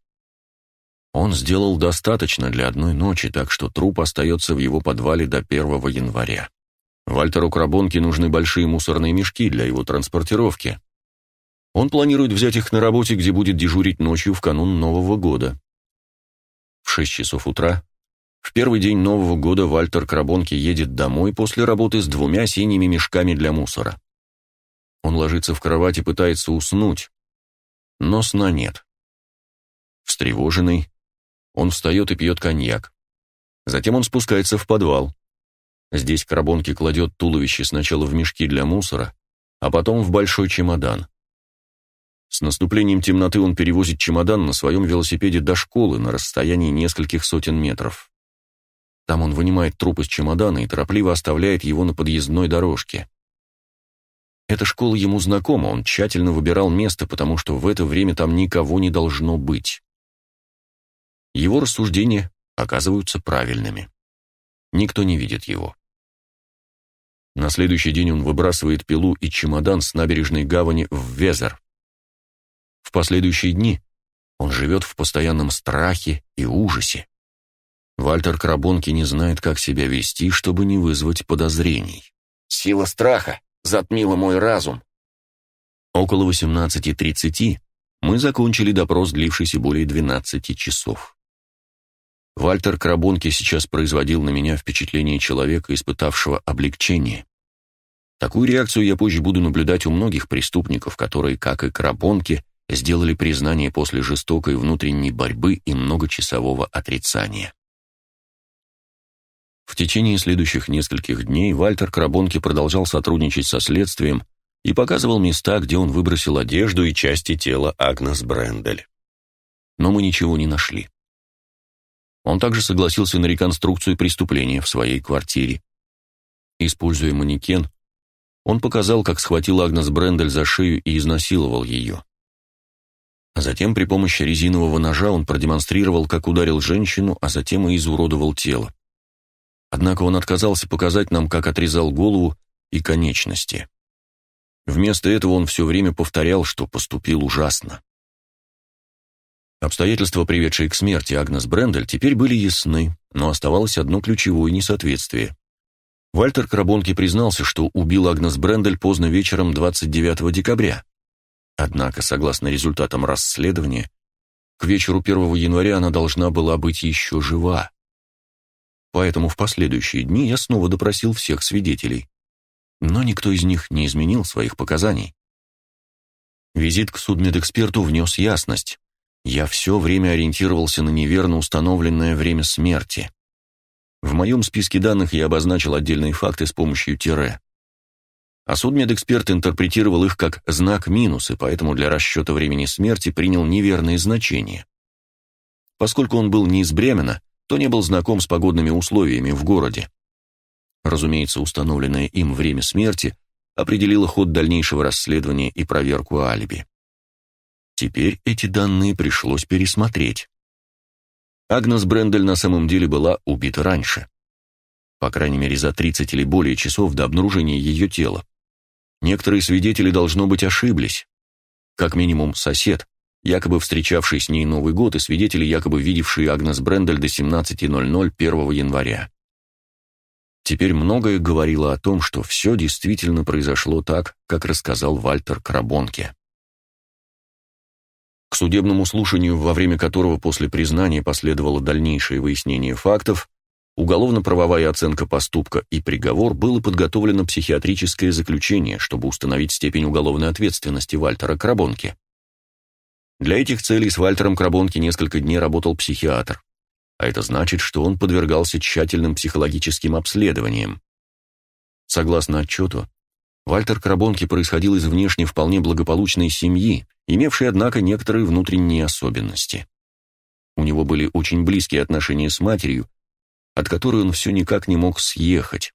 Speaker 1: Он сделал достаточно для одной ночи, так что труп остается в его подвале до 1 января. Вальтеру Крабонке нужны большие мусорные мешки для его транспортировки. Он планирует взять их на работе, где будет дежурить ночью в канун Нового года. В 6 часов утра, в первый день Нового года, Вальтер Крабонке едет домой после работы с двумя синими мешками для мусора. Он ложится в кровать и пытается уснуть, но сна нет. Встревоженный, он встает и пьет коньяк. Затем он спускается в подвал. Здесь Крабонки кладет туловище сначала в мешки для мусора, а потом в большой чемодан. С наступлением темноты он перевозит чемодан на своем велосипеде до школы на расстоянии нескольких сотен метров. Там он вынимает труп из чемодана и торопливо оставляет его на подъездной дорожке. Эта школа ему знакома, он тщательно выбирал место, потому что в это время там никого не должно быть. Его рассуждения оказываются правильными. Никто не видит его. На следующий день он выбрасывает пилу и чемодан с набережной гавани в Везер. В последующие дни он живет в постоянном страхе и ужасе. Вальтер Крабонки не знает, как себя вести, чтобы не вызвать подозрений.
Speaker 3: Сила страха затмила мой разум.
Speaker 1: Около 18.30 мы закончили допрос, длившийся более 12 часов. Вальтер Крабонки сейчас производил на меня впечатление человека, испытавшего облегчение. Такую реакцию я позже буду наблюдать у многих преступников, которые, как и Крабонки, сделали признание после жестокой внутренней борьбы и многочасового отрицания. В течение следующих нескольких дней Вальтер Крабонки продолжал сотрудничать со следствием и показывал места, где он выбросил одежду и части тела Агнес Брендель. Но мы ничего не нашли. Он также согласился на реконструкцию преступления в своей квартире. Используя манекен, он показал, как схватил Агнес Брендель за шею и изнасиловал ее. А затем при помощи резинового ножа он продемонстрировал, как ударил женщину, а затем и изуродовал тело. Однако он отказался показать нам, как отрезал голову и конечности. Вместо этого он все время повторял, что поступил ужасно. Обстоятельства, приведшие к смерти Агнес Брендель, теперь были ясны, но оставалось одно ключевое несоответствие. Вальтер Крабонки признался, что убил Агнес Брендель поздно вечером 29 декабря. Однако, согласно результатам расследования, к вечеру 1 января она должна была быть еще жива. Поэтому в последующие дни я снова допросил всех свидетелей но никто из них не изменил своих показаний. Визит к судмедэксперту внес ясность. Я все время ориентировался на неверно установленное время смерти. В моем списке данных я обозначил отдельные факты с помощью тире. А судмедэксперт интерпретировал их как знак минус, и поэтому для расчета времени смерти принял неверные значения. Поскольку он был не из Бремена, то не был знаком с погодными условиями в городе. Разумеется, установленное им время смерти определило ход дальнейшего расследования и проверку алиби. Теперь эти данные пришлось пересмотреть. Агнес Брендель на самом деле была убита раньше. По крайней мере, за 30 или более часов до обнаружения ее тела. Некоторые свидетели, должно быть, ошиблись. Как минимум, сосед, якобы встречавший с ней Новый год, и свидетели, якобы видевшие Агнес Брендель до 17.00 1 января. Теперь многое говорило о том, что все действительно произошло так, как рассказал Вальтер Крабонке. К судебному слушанию, во время которого после признания последовало дальнейшее выяснение фактов, уголовно-правовая оценка поступка и приговор, было подготовлено психиатрическое заключение, чтобы установить степень уголовной ответственности Вальтера Крабонке. Для этих целей с Вальтером Крабонке несколько дней работал психиатр а это значит, что он подвергался тщательным психологическим обследованиям. Согласно отчету, Вальтер Крабонки происходил из внешне вполне благополучной семьи, имевшей, однако, некоторые внутренние особенности. У него были очень близкие отношения с матерью, от которой он все никак не мог съехать.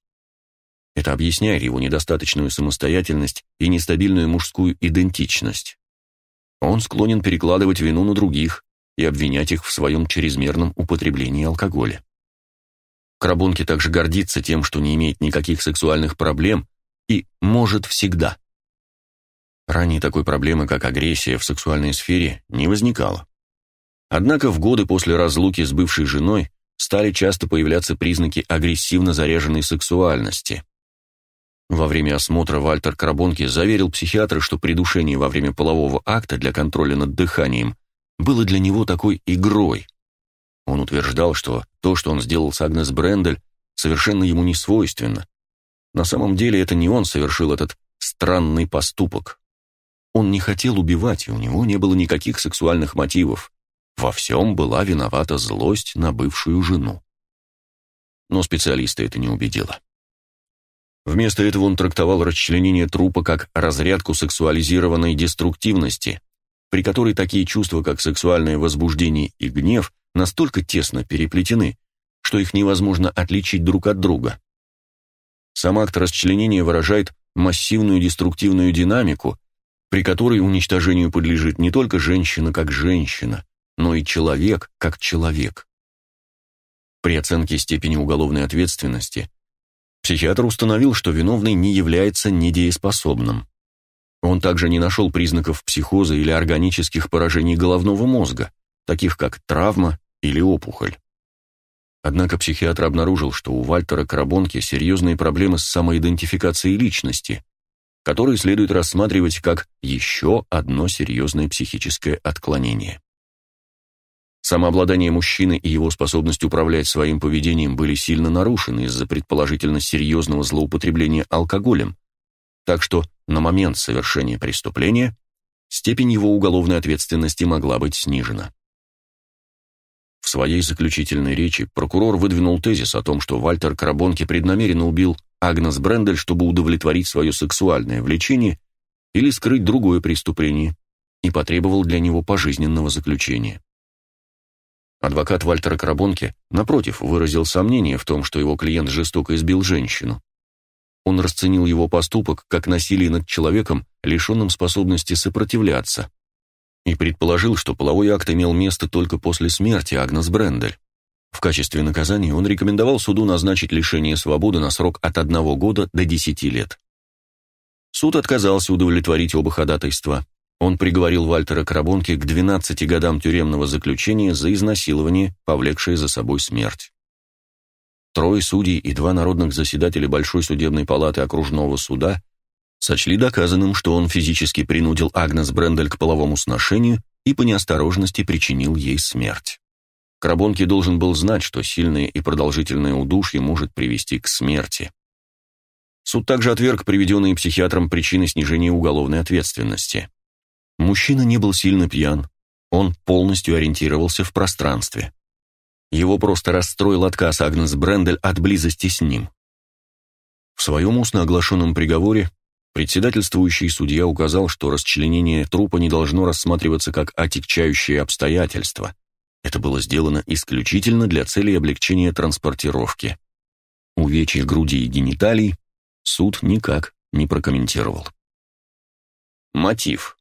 Speaker 1: Это объясняет его недостаточную самостоятельность и нестабильную мужскую идентичность. Он склонен перекладывать вину на других, и обвинять их в своем чрезмерном употреблении алкоголя. Крабунки также гордится тем, что не имеет никаких сексуальных проблем и может всегда. Ранее такой проблемы, как агрессия в сексуальной сфере, не возникало. Однако в годы после разлуки с бывшей женой стали часто появляться признаки агрессивно заряженной сексуальности. Во время осмотра Вальтер Крабонки заверил психиатра, что придушение во время полового акта для контроля над дыханием было для него такой игрой. Он утверждал, что то, что он сделал с Агнес Брендель, совершенно ему не свойственно. На самом деле это не он совершил этот странный поступок. Он не хотел убивать, и у него не было никаких сексуальных мотивов. Во всем была виновата злость на бывшую жену. Но специалиста это не убедило. Вместо этого он трактовал расчленение трупа как разрядку сексуализированной деструктивности, при которой такие чувства, как сексуальное возбуждение и гнев, настолько тесно переплетены, что их невозможно отличить друг от друга. Сам акт расчленения выражает массивную деструктивную динамику, при которой уничтожению подлежит не только женщина как женщина, но и человек как человек. При оценке степени уголовной ответственности психиатр установил, что виновный не является недееспособным. Он также не нашел признаков психоза или органических поражений головного мозга, таких как травма или опухоль. Однако психиатр обнаружил, что у Вальтера Крабонки серьезные проблемы с самоидентификацией личности, которые следует рассматривать как еще одно серьезное психическое отклонение. Самообладание мужчины и его способность управлять своим поведением были сильно нарушены из-за предположительно серьезного злоупотребления алкоголем, так что на момент совершения преступления степень его уголовной ответственности могла быть снижена. В своей заключительной речи прокурор выдвинул тезис о том, что Вальтер Крабонке преднамеренно убил Агнес Брендель, чтобы удовлетворить свое сексуальное влечение или скрыть другое преступление, и потребовал для него пожизненного заключения. Адвокат Вальтера Крабонке, напротив, выразил сомнение в том, что его клиент жестоко избил женщину. Он расценил его поступок как насилие над человеком, лишенным способности сопротивляться, и предположил, что половой акт имел место только после смерти Агнес Брендель. В качестве наказания он рекомендовал суду назначить лишение свободы на срок от одного года до десяти лет. Суд отказался удовлетворить оба ходатайства. Он приговорил Вальтера Крабонке к 12 годам тюремного заключения за изнасилование, повлекшее за собой смерть. Трое судей и два народных заседателя Большой судебной палаты окружного суда сочли доказанным, что он физически принудил Агнес Брендель к половому сношению и по неосторожности причинил ей смерть. Крабонки должен был знать, что сильное и продолжительное удушье может привести к смерти. Суд также отверг приведенные психиатром причины снижения уголовной ответственности. Мужчина не был сильно пьян, он полностью ориентировался в пространстве. Его просто расстроил отказ Агнес Брендель от близости с ним. В своем устно оглашенном приговоре Председательствующий судья указал, что расчленение трупа не должно рассматриваться как отягчающее обстоятельство. Это было сделано исключительно для цели облегчения транспортировки. Увечья груди и гениталий суд никак не прокомментировал. Мотив.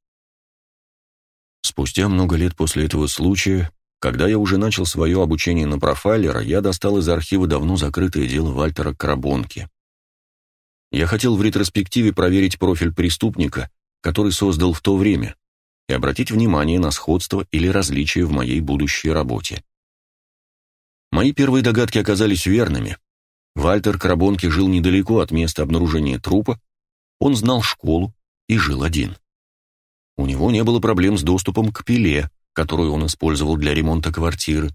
Speaker 1: Спустя много лет после этого случая, когда я уже начал свое обучение на профайлера, я достал из архива давно закрытое дело Вальтера Крабонки. Я хотел в ретроспективе проверить профиль преступника, который создал в то время, и обратить внимание на сходство или различия в моей будущей работе. Мои первые догадки оказались верными. Вальтер Крабонки жил недалеко от места обнаружения трупа, он знал школу и жил один. У него не было проблем с доступом к пиле, которую он использовал для ремонта квартиры.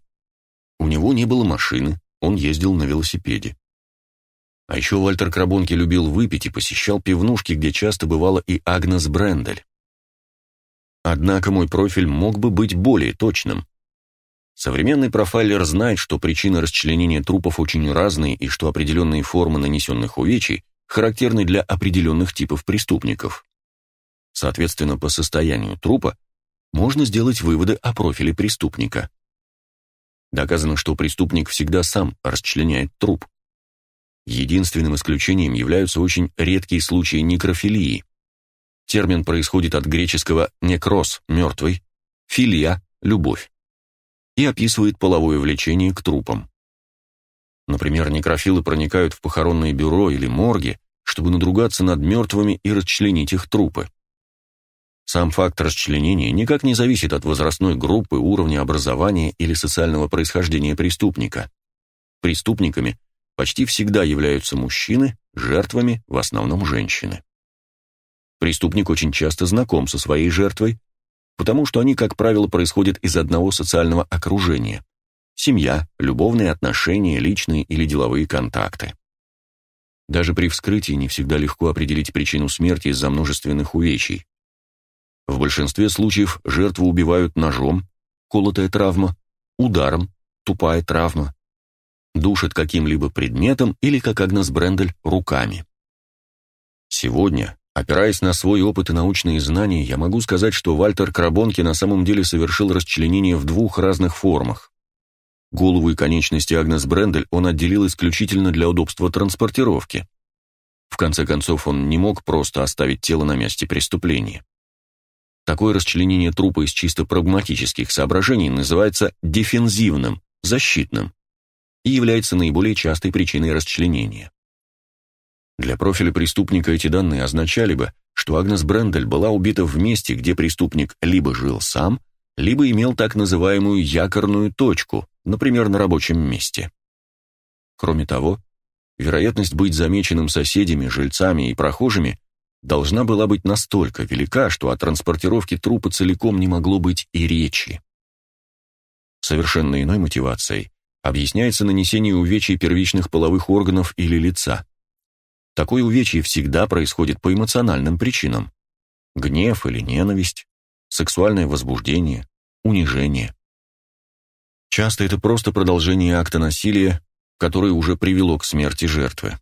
Speaker 1: У него не было машины, он ездил на велосипеде. А еще Вальтер Крабонки любил выпить и посещал пивнушки, где часто бывала и Агнес Брендель. Однако мой профиль мог бы быть более точным. Современный профайлер знает, что причины расчленения трупов очень разные и что определенные формы нанесенных увечий характерны для определенных типов преступников. Соответственно, по состоянию трупа можно сделать выводы о профиле преступника. Доказано, что преступник всегда сам расчленяет труп. Единственным исключением являются очень редкие случаи некрофилии. Термин происходит от греческого «некроз» – «мертвый», «филия» – «любовь» и описывает половое влечение к трупам. Например, некрофилы проникают в похоронное бюро или морги, чтобы надругаться над мертвыми и расчленить их трупы. Сам факт расчленения никак не зависит от возрастной группы, уровня образования или социального происхождения преступника. Преступниками почти всегда являются мужчины, жертвами в основном женщины. Преступник очень часто знаком со своей жертвой, потому что они, как правило, происходят из одного социального окружения. Семья, любовные отношения, личные или деловые контакты. Даже при вскрытии не всегда легко определить причину смерти из-за множественных увечий. В большинстве случаев жертву убивают ножом, колотая травма, ударом, тупая травма, душит каким-либо предметом или, как Агнес Брендель, руками. Сегодня, опираясь на свой опыт и научные знания, я могу сказать, что Вальтер Крабонки на самом деле совершил расчленение в двух разных формах. Голову и конечности Агнес Брендель он отделил исключительно для удобства транспортировки. В конце концов, он не мог просто оставить тело на месте преступления. Такое расчленение трупа из чисто прагматических соображений называется дефензивным, защитным и является наиболее частой причиной расчленения. Для профиля преступника эти данные означали бы, что Агнес Брендель была убита в месте, где преступник либо жил сам, либо имел так называемую якорную точку, например, на рабочем месте. Кроме того, вероятность быть замеченным соседями, жильцами и прохожими должна была быть настолько велика, что о транспортировке трупа целиком не могло быть и речи. Совершенно иной мотивацией объясняется нанесение увечий первичных половых органов или лица. Такое увечье всегда происходит по эмоциональным причинам. Гнев или ненависть, сексуальное возбуждение, унижение. Часто это просто продолжение акта насилия, которое уже привело к смерти жертвы.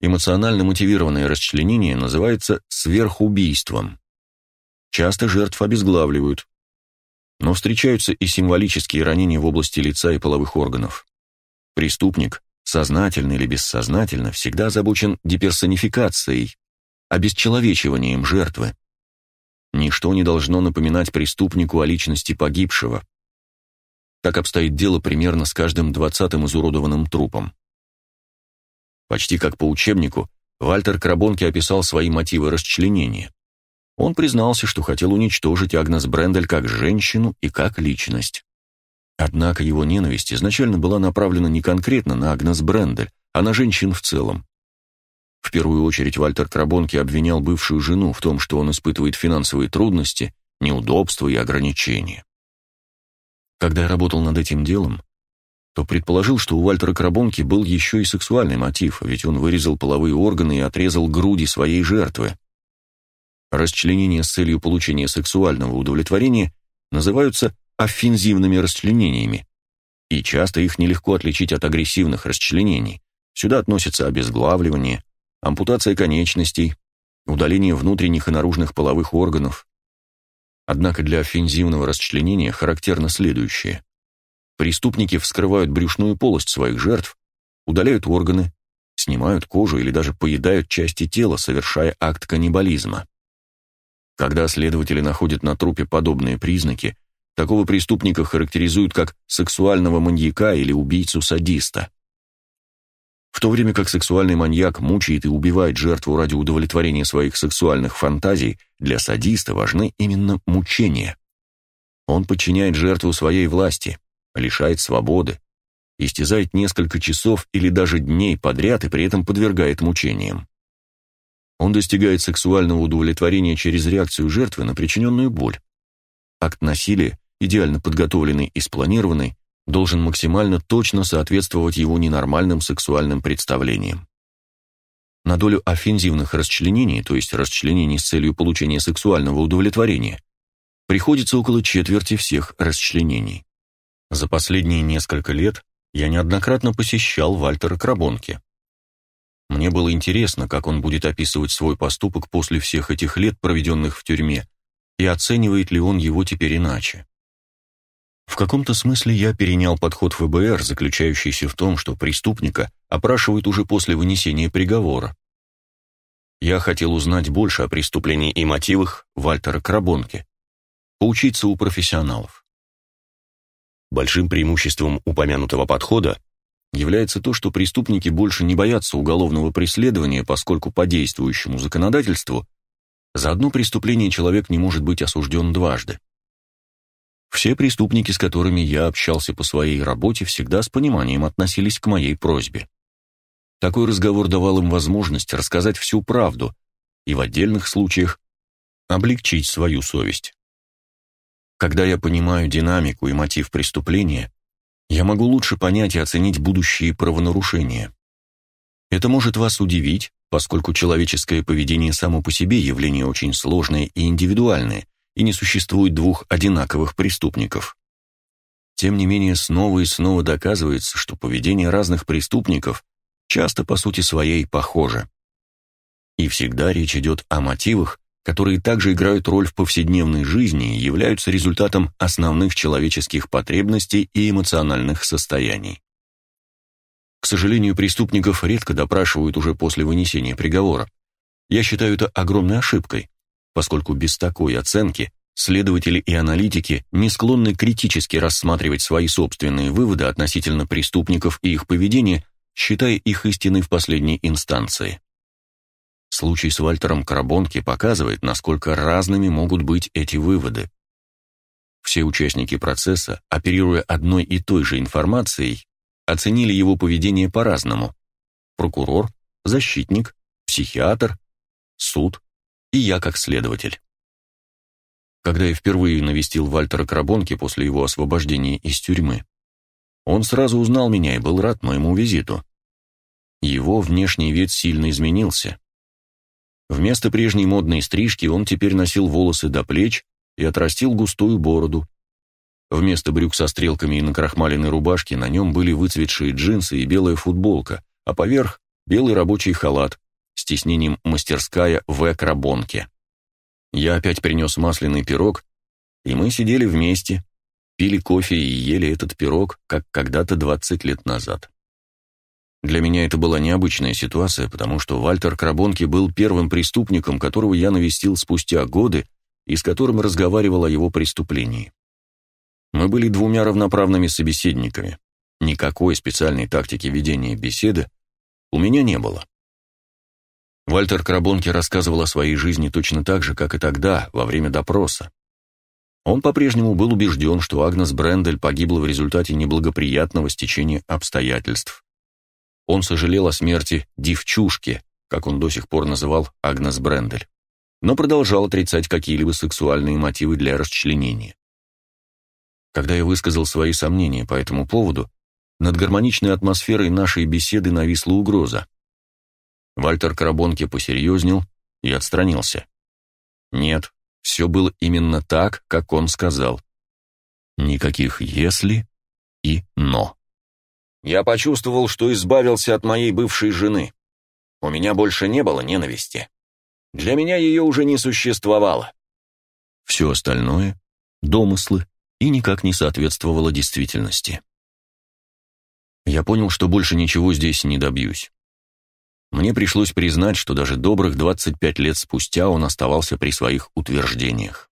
Speaker 1: Эмоционально мотивированное расчленение называется сверхубийством. Часто жертв обезглавливают, но встречаются и символические ранения в области лица и половых органов. Преступник, сознательно или бессознательно, всегда озабочен деперсонификацией, обесчеловечиванием жертвы. Ничто не должно напоминать преступнику о личности погибшего. Так обстоит дело примерно с каждым двадцатым изуродованным трупом. Почти как по учебнику, Вальтер Крабонки описал свои мотивы расчленения. Он признался, что хотел уничтожить Агнес Брендель как женщину и как личность. Однако его ненависть изначально была направлена не конкретно на Агнес Брендель, а на женщин в целом. В первую очередь Вальтер Крабонки обвинял бывшую жену в том, что он испытывает финансовые трудности, неудобства и ограничения. Когда я работал над этим делом, то предположил, что у Вальтера Крабонки был еще и сексуальный мотив, ведь он вырезал половые органы и отрезал груди своей жертвы. Расчленения с целью получения сексуального удовлетворения называются оффензивными расчленениями, и часто их нелегко отличить от агрессивных расчленений. Сюда относятся обезглавливание, ампутация конечностей, удаление внутренних и наружных половых органов. Однако для оффензивного расчленения характерно следующее. Преступники вскрывают брюшную полость своих жертв, удаляют органы, снимают кожу или даже поедают части тела, совершая акт каннибализма. Когда следователи находят на трупе подобные признаки, такого преступника характеризуют как сексуального маньяка или убийцу-садиста. В то время как сексуальный маньяк мучает и убивает жертву ради удовлетворения своих сексуальных фантазий, для садиста важны именно мучения. Он подчиняет жертву своей власти, лишает свободы, истязает несколько часов или даже дней подряд и при этом подвергает мучениям. Он достигает сексуального удовлетворения через реакцию жертвы на причиненную боль. Акт насилия, идеально подготовленный и спланированный, должен максимально точно соответствовать его ненормальным сексуальным представлениям. На долю офензивных расчленений, то есть расчленений с целью получения сексуального удовлетворения, приходится около четверти всех расчленений. За последние несколько лет я неоднократно посещал Вальтера Крабонки. Мне было интересно, как он будет описывать свой поступок после всех этих лет, проведенных в тюрьме, и оценивает ли он его теперь иначе. В каком-то смысле я перенял подход ФБР, заключающийся в том, что преступника опрашивают уже после вынесения приговора. Я хотел узнать больше о преступлении и мотивах Вальтера Крабонки, поучиться у профессионалов. Большим преимуществом упомянутого подхода является то, что преступники больше не боятся уголовного преследования, поскольку по действующему законодательству за одно преступление человек не может быть осужден дважды. Все преступники, с которыми я общался по своей работе, всегда с пониманием относились к моей просьбе. Такой разговор давал им возможность рассказать всю правду и в отдельных случаях облегчить свою совесть. Когда я понимаю динамику и мотив преступления, я могу лучше понять и оценить будущие правонарушения. Это может вас удивить, поскольку человеческое поведение само по себе явление очень сложное и индивидуальное, и не существует двух одинаковых преступников. Тем не менее, снова и снова доказывается, что поведение разных преступников часто по сути своей похоже. И всегда речь идет о мотивах, которые также играют роль в повседневной жизни и являются результатом основных человеческих потребностей и эмоциональных состояний. К сожалению, преступников редко допрашивают уже после вынесения приговора. Я считаю это огромной ошибкой, поскольку без такой оценки следователи и аналитики не склонны критически рассматривать свои собственные выводы относительно преступников и их поведения, считая их истиной в последней инстанции. Случай с Вальтером Карабонки показывает, насколько разными могут быть эти выводы. Все участники процесса, оперируя одной и той же информацией, оценили его поведение по-разному. Прокурор, защитник, психиатр, суд и я как следователь. Когда я впервые навестил Вальтера Крабонки после его освобождения из тюрьмы, он сразу узнал меня и был рад моему визиту. Его внешний вид сильно изменился. Вместо прежней модной стрижки он теперь носил волосы до плеч и отрастил густую бороду. Вместо брюк со стрелками и накрахмаленной рубашки на нем были выцветшие джинсы и белая футболка, а поверх — белый рабочий халат с тиснением «Мастерская в Крабонке». Я опять принес масляный пирог, и мы сидели вместе, пили кофе и ели этот пирог, как когда-то 20 лет назад. Для меня это была необычная ситуация, потому что Вальтер Крабонки был первым преступником, которого я навестил спустя годы и с которым разговаривал о его преступлении. Мы были двумя равноправными собеседниками. Никакой специальной тактики ведения беседы у меня не было. Вальтер Крабонки рассказывал о своей жизни точно так же, как и тогда, во время допроса. Он по-прежнему был убежден, что Агнес Брендель погибла в результате неблагоприятного стечения обстоятельств. Он сожалел о смерти девчушки, как он до сих пор называл Агнес Брендель, но продолжал отрицать какие-либо сексуальные мотивы для расчленения. Когда я высказал свои сомнения по этому поводу, над гармоничной атмосферой нашей беседы нависла угроза. Вальтер Карабонке посерьезнел и отстранился. Нет, все было именно так, как он сказал. Никаких «если» и «но». Я почувствовал, что избавился от моей бывшей жены. У меня больше не было ненависти. Для меня ее уже не существовало. Все остальное — домыслы и никак не соответствовало действительности. Я понял, что больше ничего здесь не добьюсь. Мне пришлось признать, что даже добрых 25 лет спустя он оставался при своих утверждениях.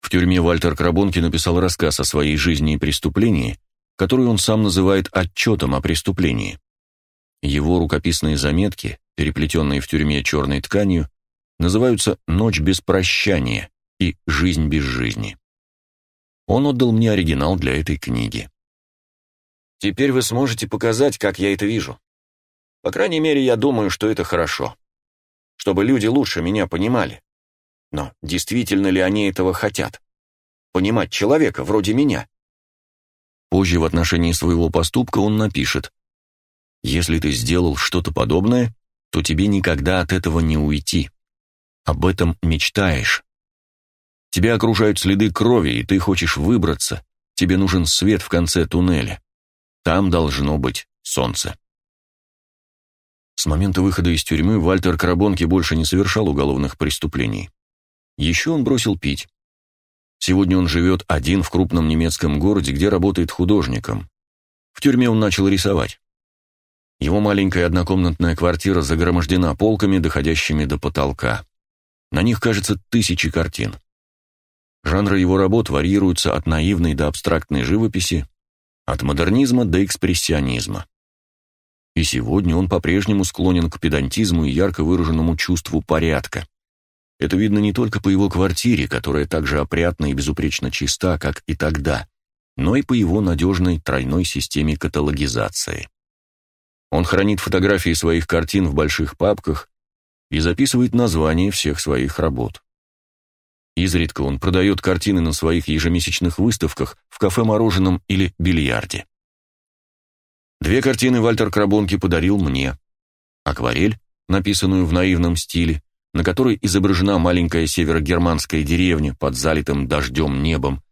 Speaker 1: В тюрьме Вальтер Крабонки написал рассказ о своей жизни и преступлении, который он сам называет отчетом о преступлении. Его рукописные заметки, переплетенные в тюрьме черной тканью, называются «Ночь без прощания» и «Жизнь без жизни». Он отдал мне оригинал для этой книги. Теперь вы сможете показать, как я это вижу. По крайней мере, я думаю, что это хорошо. Чтобы люди лучше меня понимали. Но действительно ли они этого хотят? Понимать человека вроде меня? Позже в отношении своего поступка он напишет «Если ты сделал что-то подобное, то тебе никогда от этого не уйти. Об этом мечтаешь. Тебя окружают следы крови, и ты хочешь выбраться. Тебе нужен свет в конце туннеля. Там должно быть солнце». С момента выхода из тюрьмы Вальтер Карабонки больше не совершал уголовных преступлений. Еще он бросил пить. Сегодня он живет один в крупном немецком городе, где работает художником. В тюрьме он начал рисовать. Его маленькая однокомнатная квартира загромождена полками, доходящими до потолка. На них, кажется, тысячи картин. Жанры его работ варьируются от наивной до абстрактной живописи, от модернизма до экспрессионизма. И сегодня он по-прежнему склонен к педантизму и ярко выраженному чувству порядка. Это видно не только по его квартире, которая так же опрятна и безупречно чиста, как и тогда, но и по его надежной тройной системе каталогизации. Он хранит фотографии своих картин в больших папках и записывает названия всех своих работ. Изредка он продает картины на своих ежемесячных выставках в кафе-мороженом или бильярде. Две картины Вальтер Крабонки подарил мне. Акварель, написанную в наивном стиле, на которой изображена маленькая северогерманская деревня под залитым дождем небом,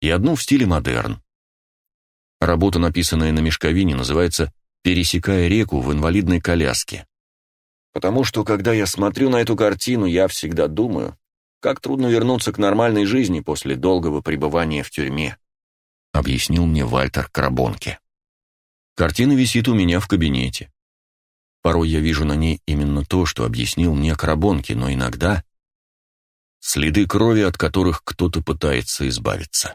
Speaker 1: и одну в стиле модерн. Работа, написанная на мешковине, называется «Пересекая реку в инвалидной коляске». Потому что, когда я смотрю на эту картину, я всегда думаю, как трудно вернуться к нормальной жизни после долгого пребывания в тюрьме, объяснил мне Вальтер Крабонке. Картина висит у меня в кабинете. Порой я вижу на ней именно то, что объяснил мне Крабонки, но иногда следы крови, от которых кто-то пытается избавиться.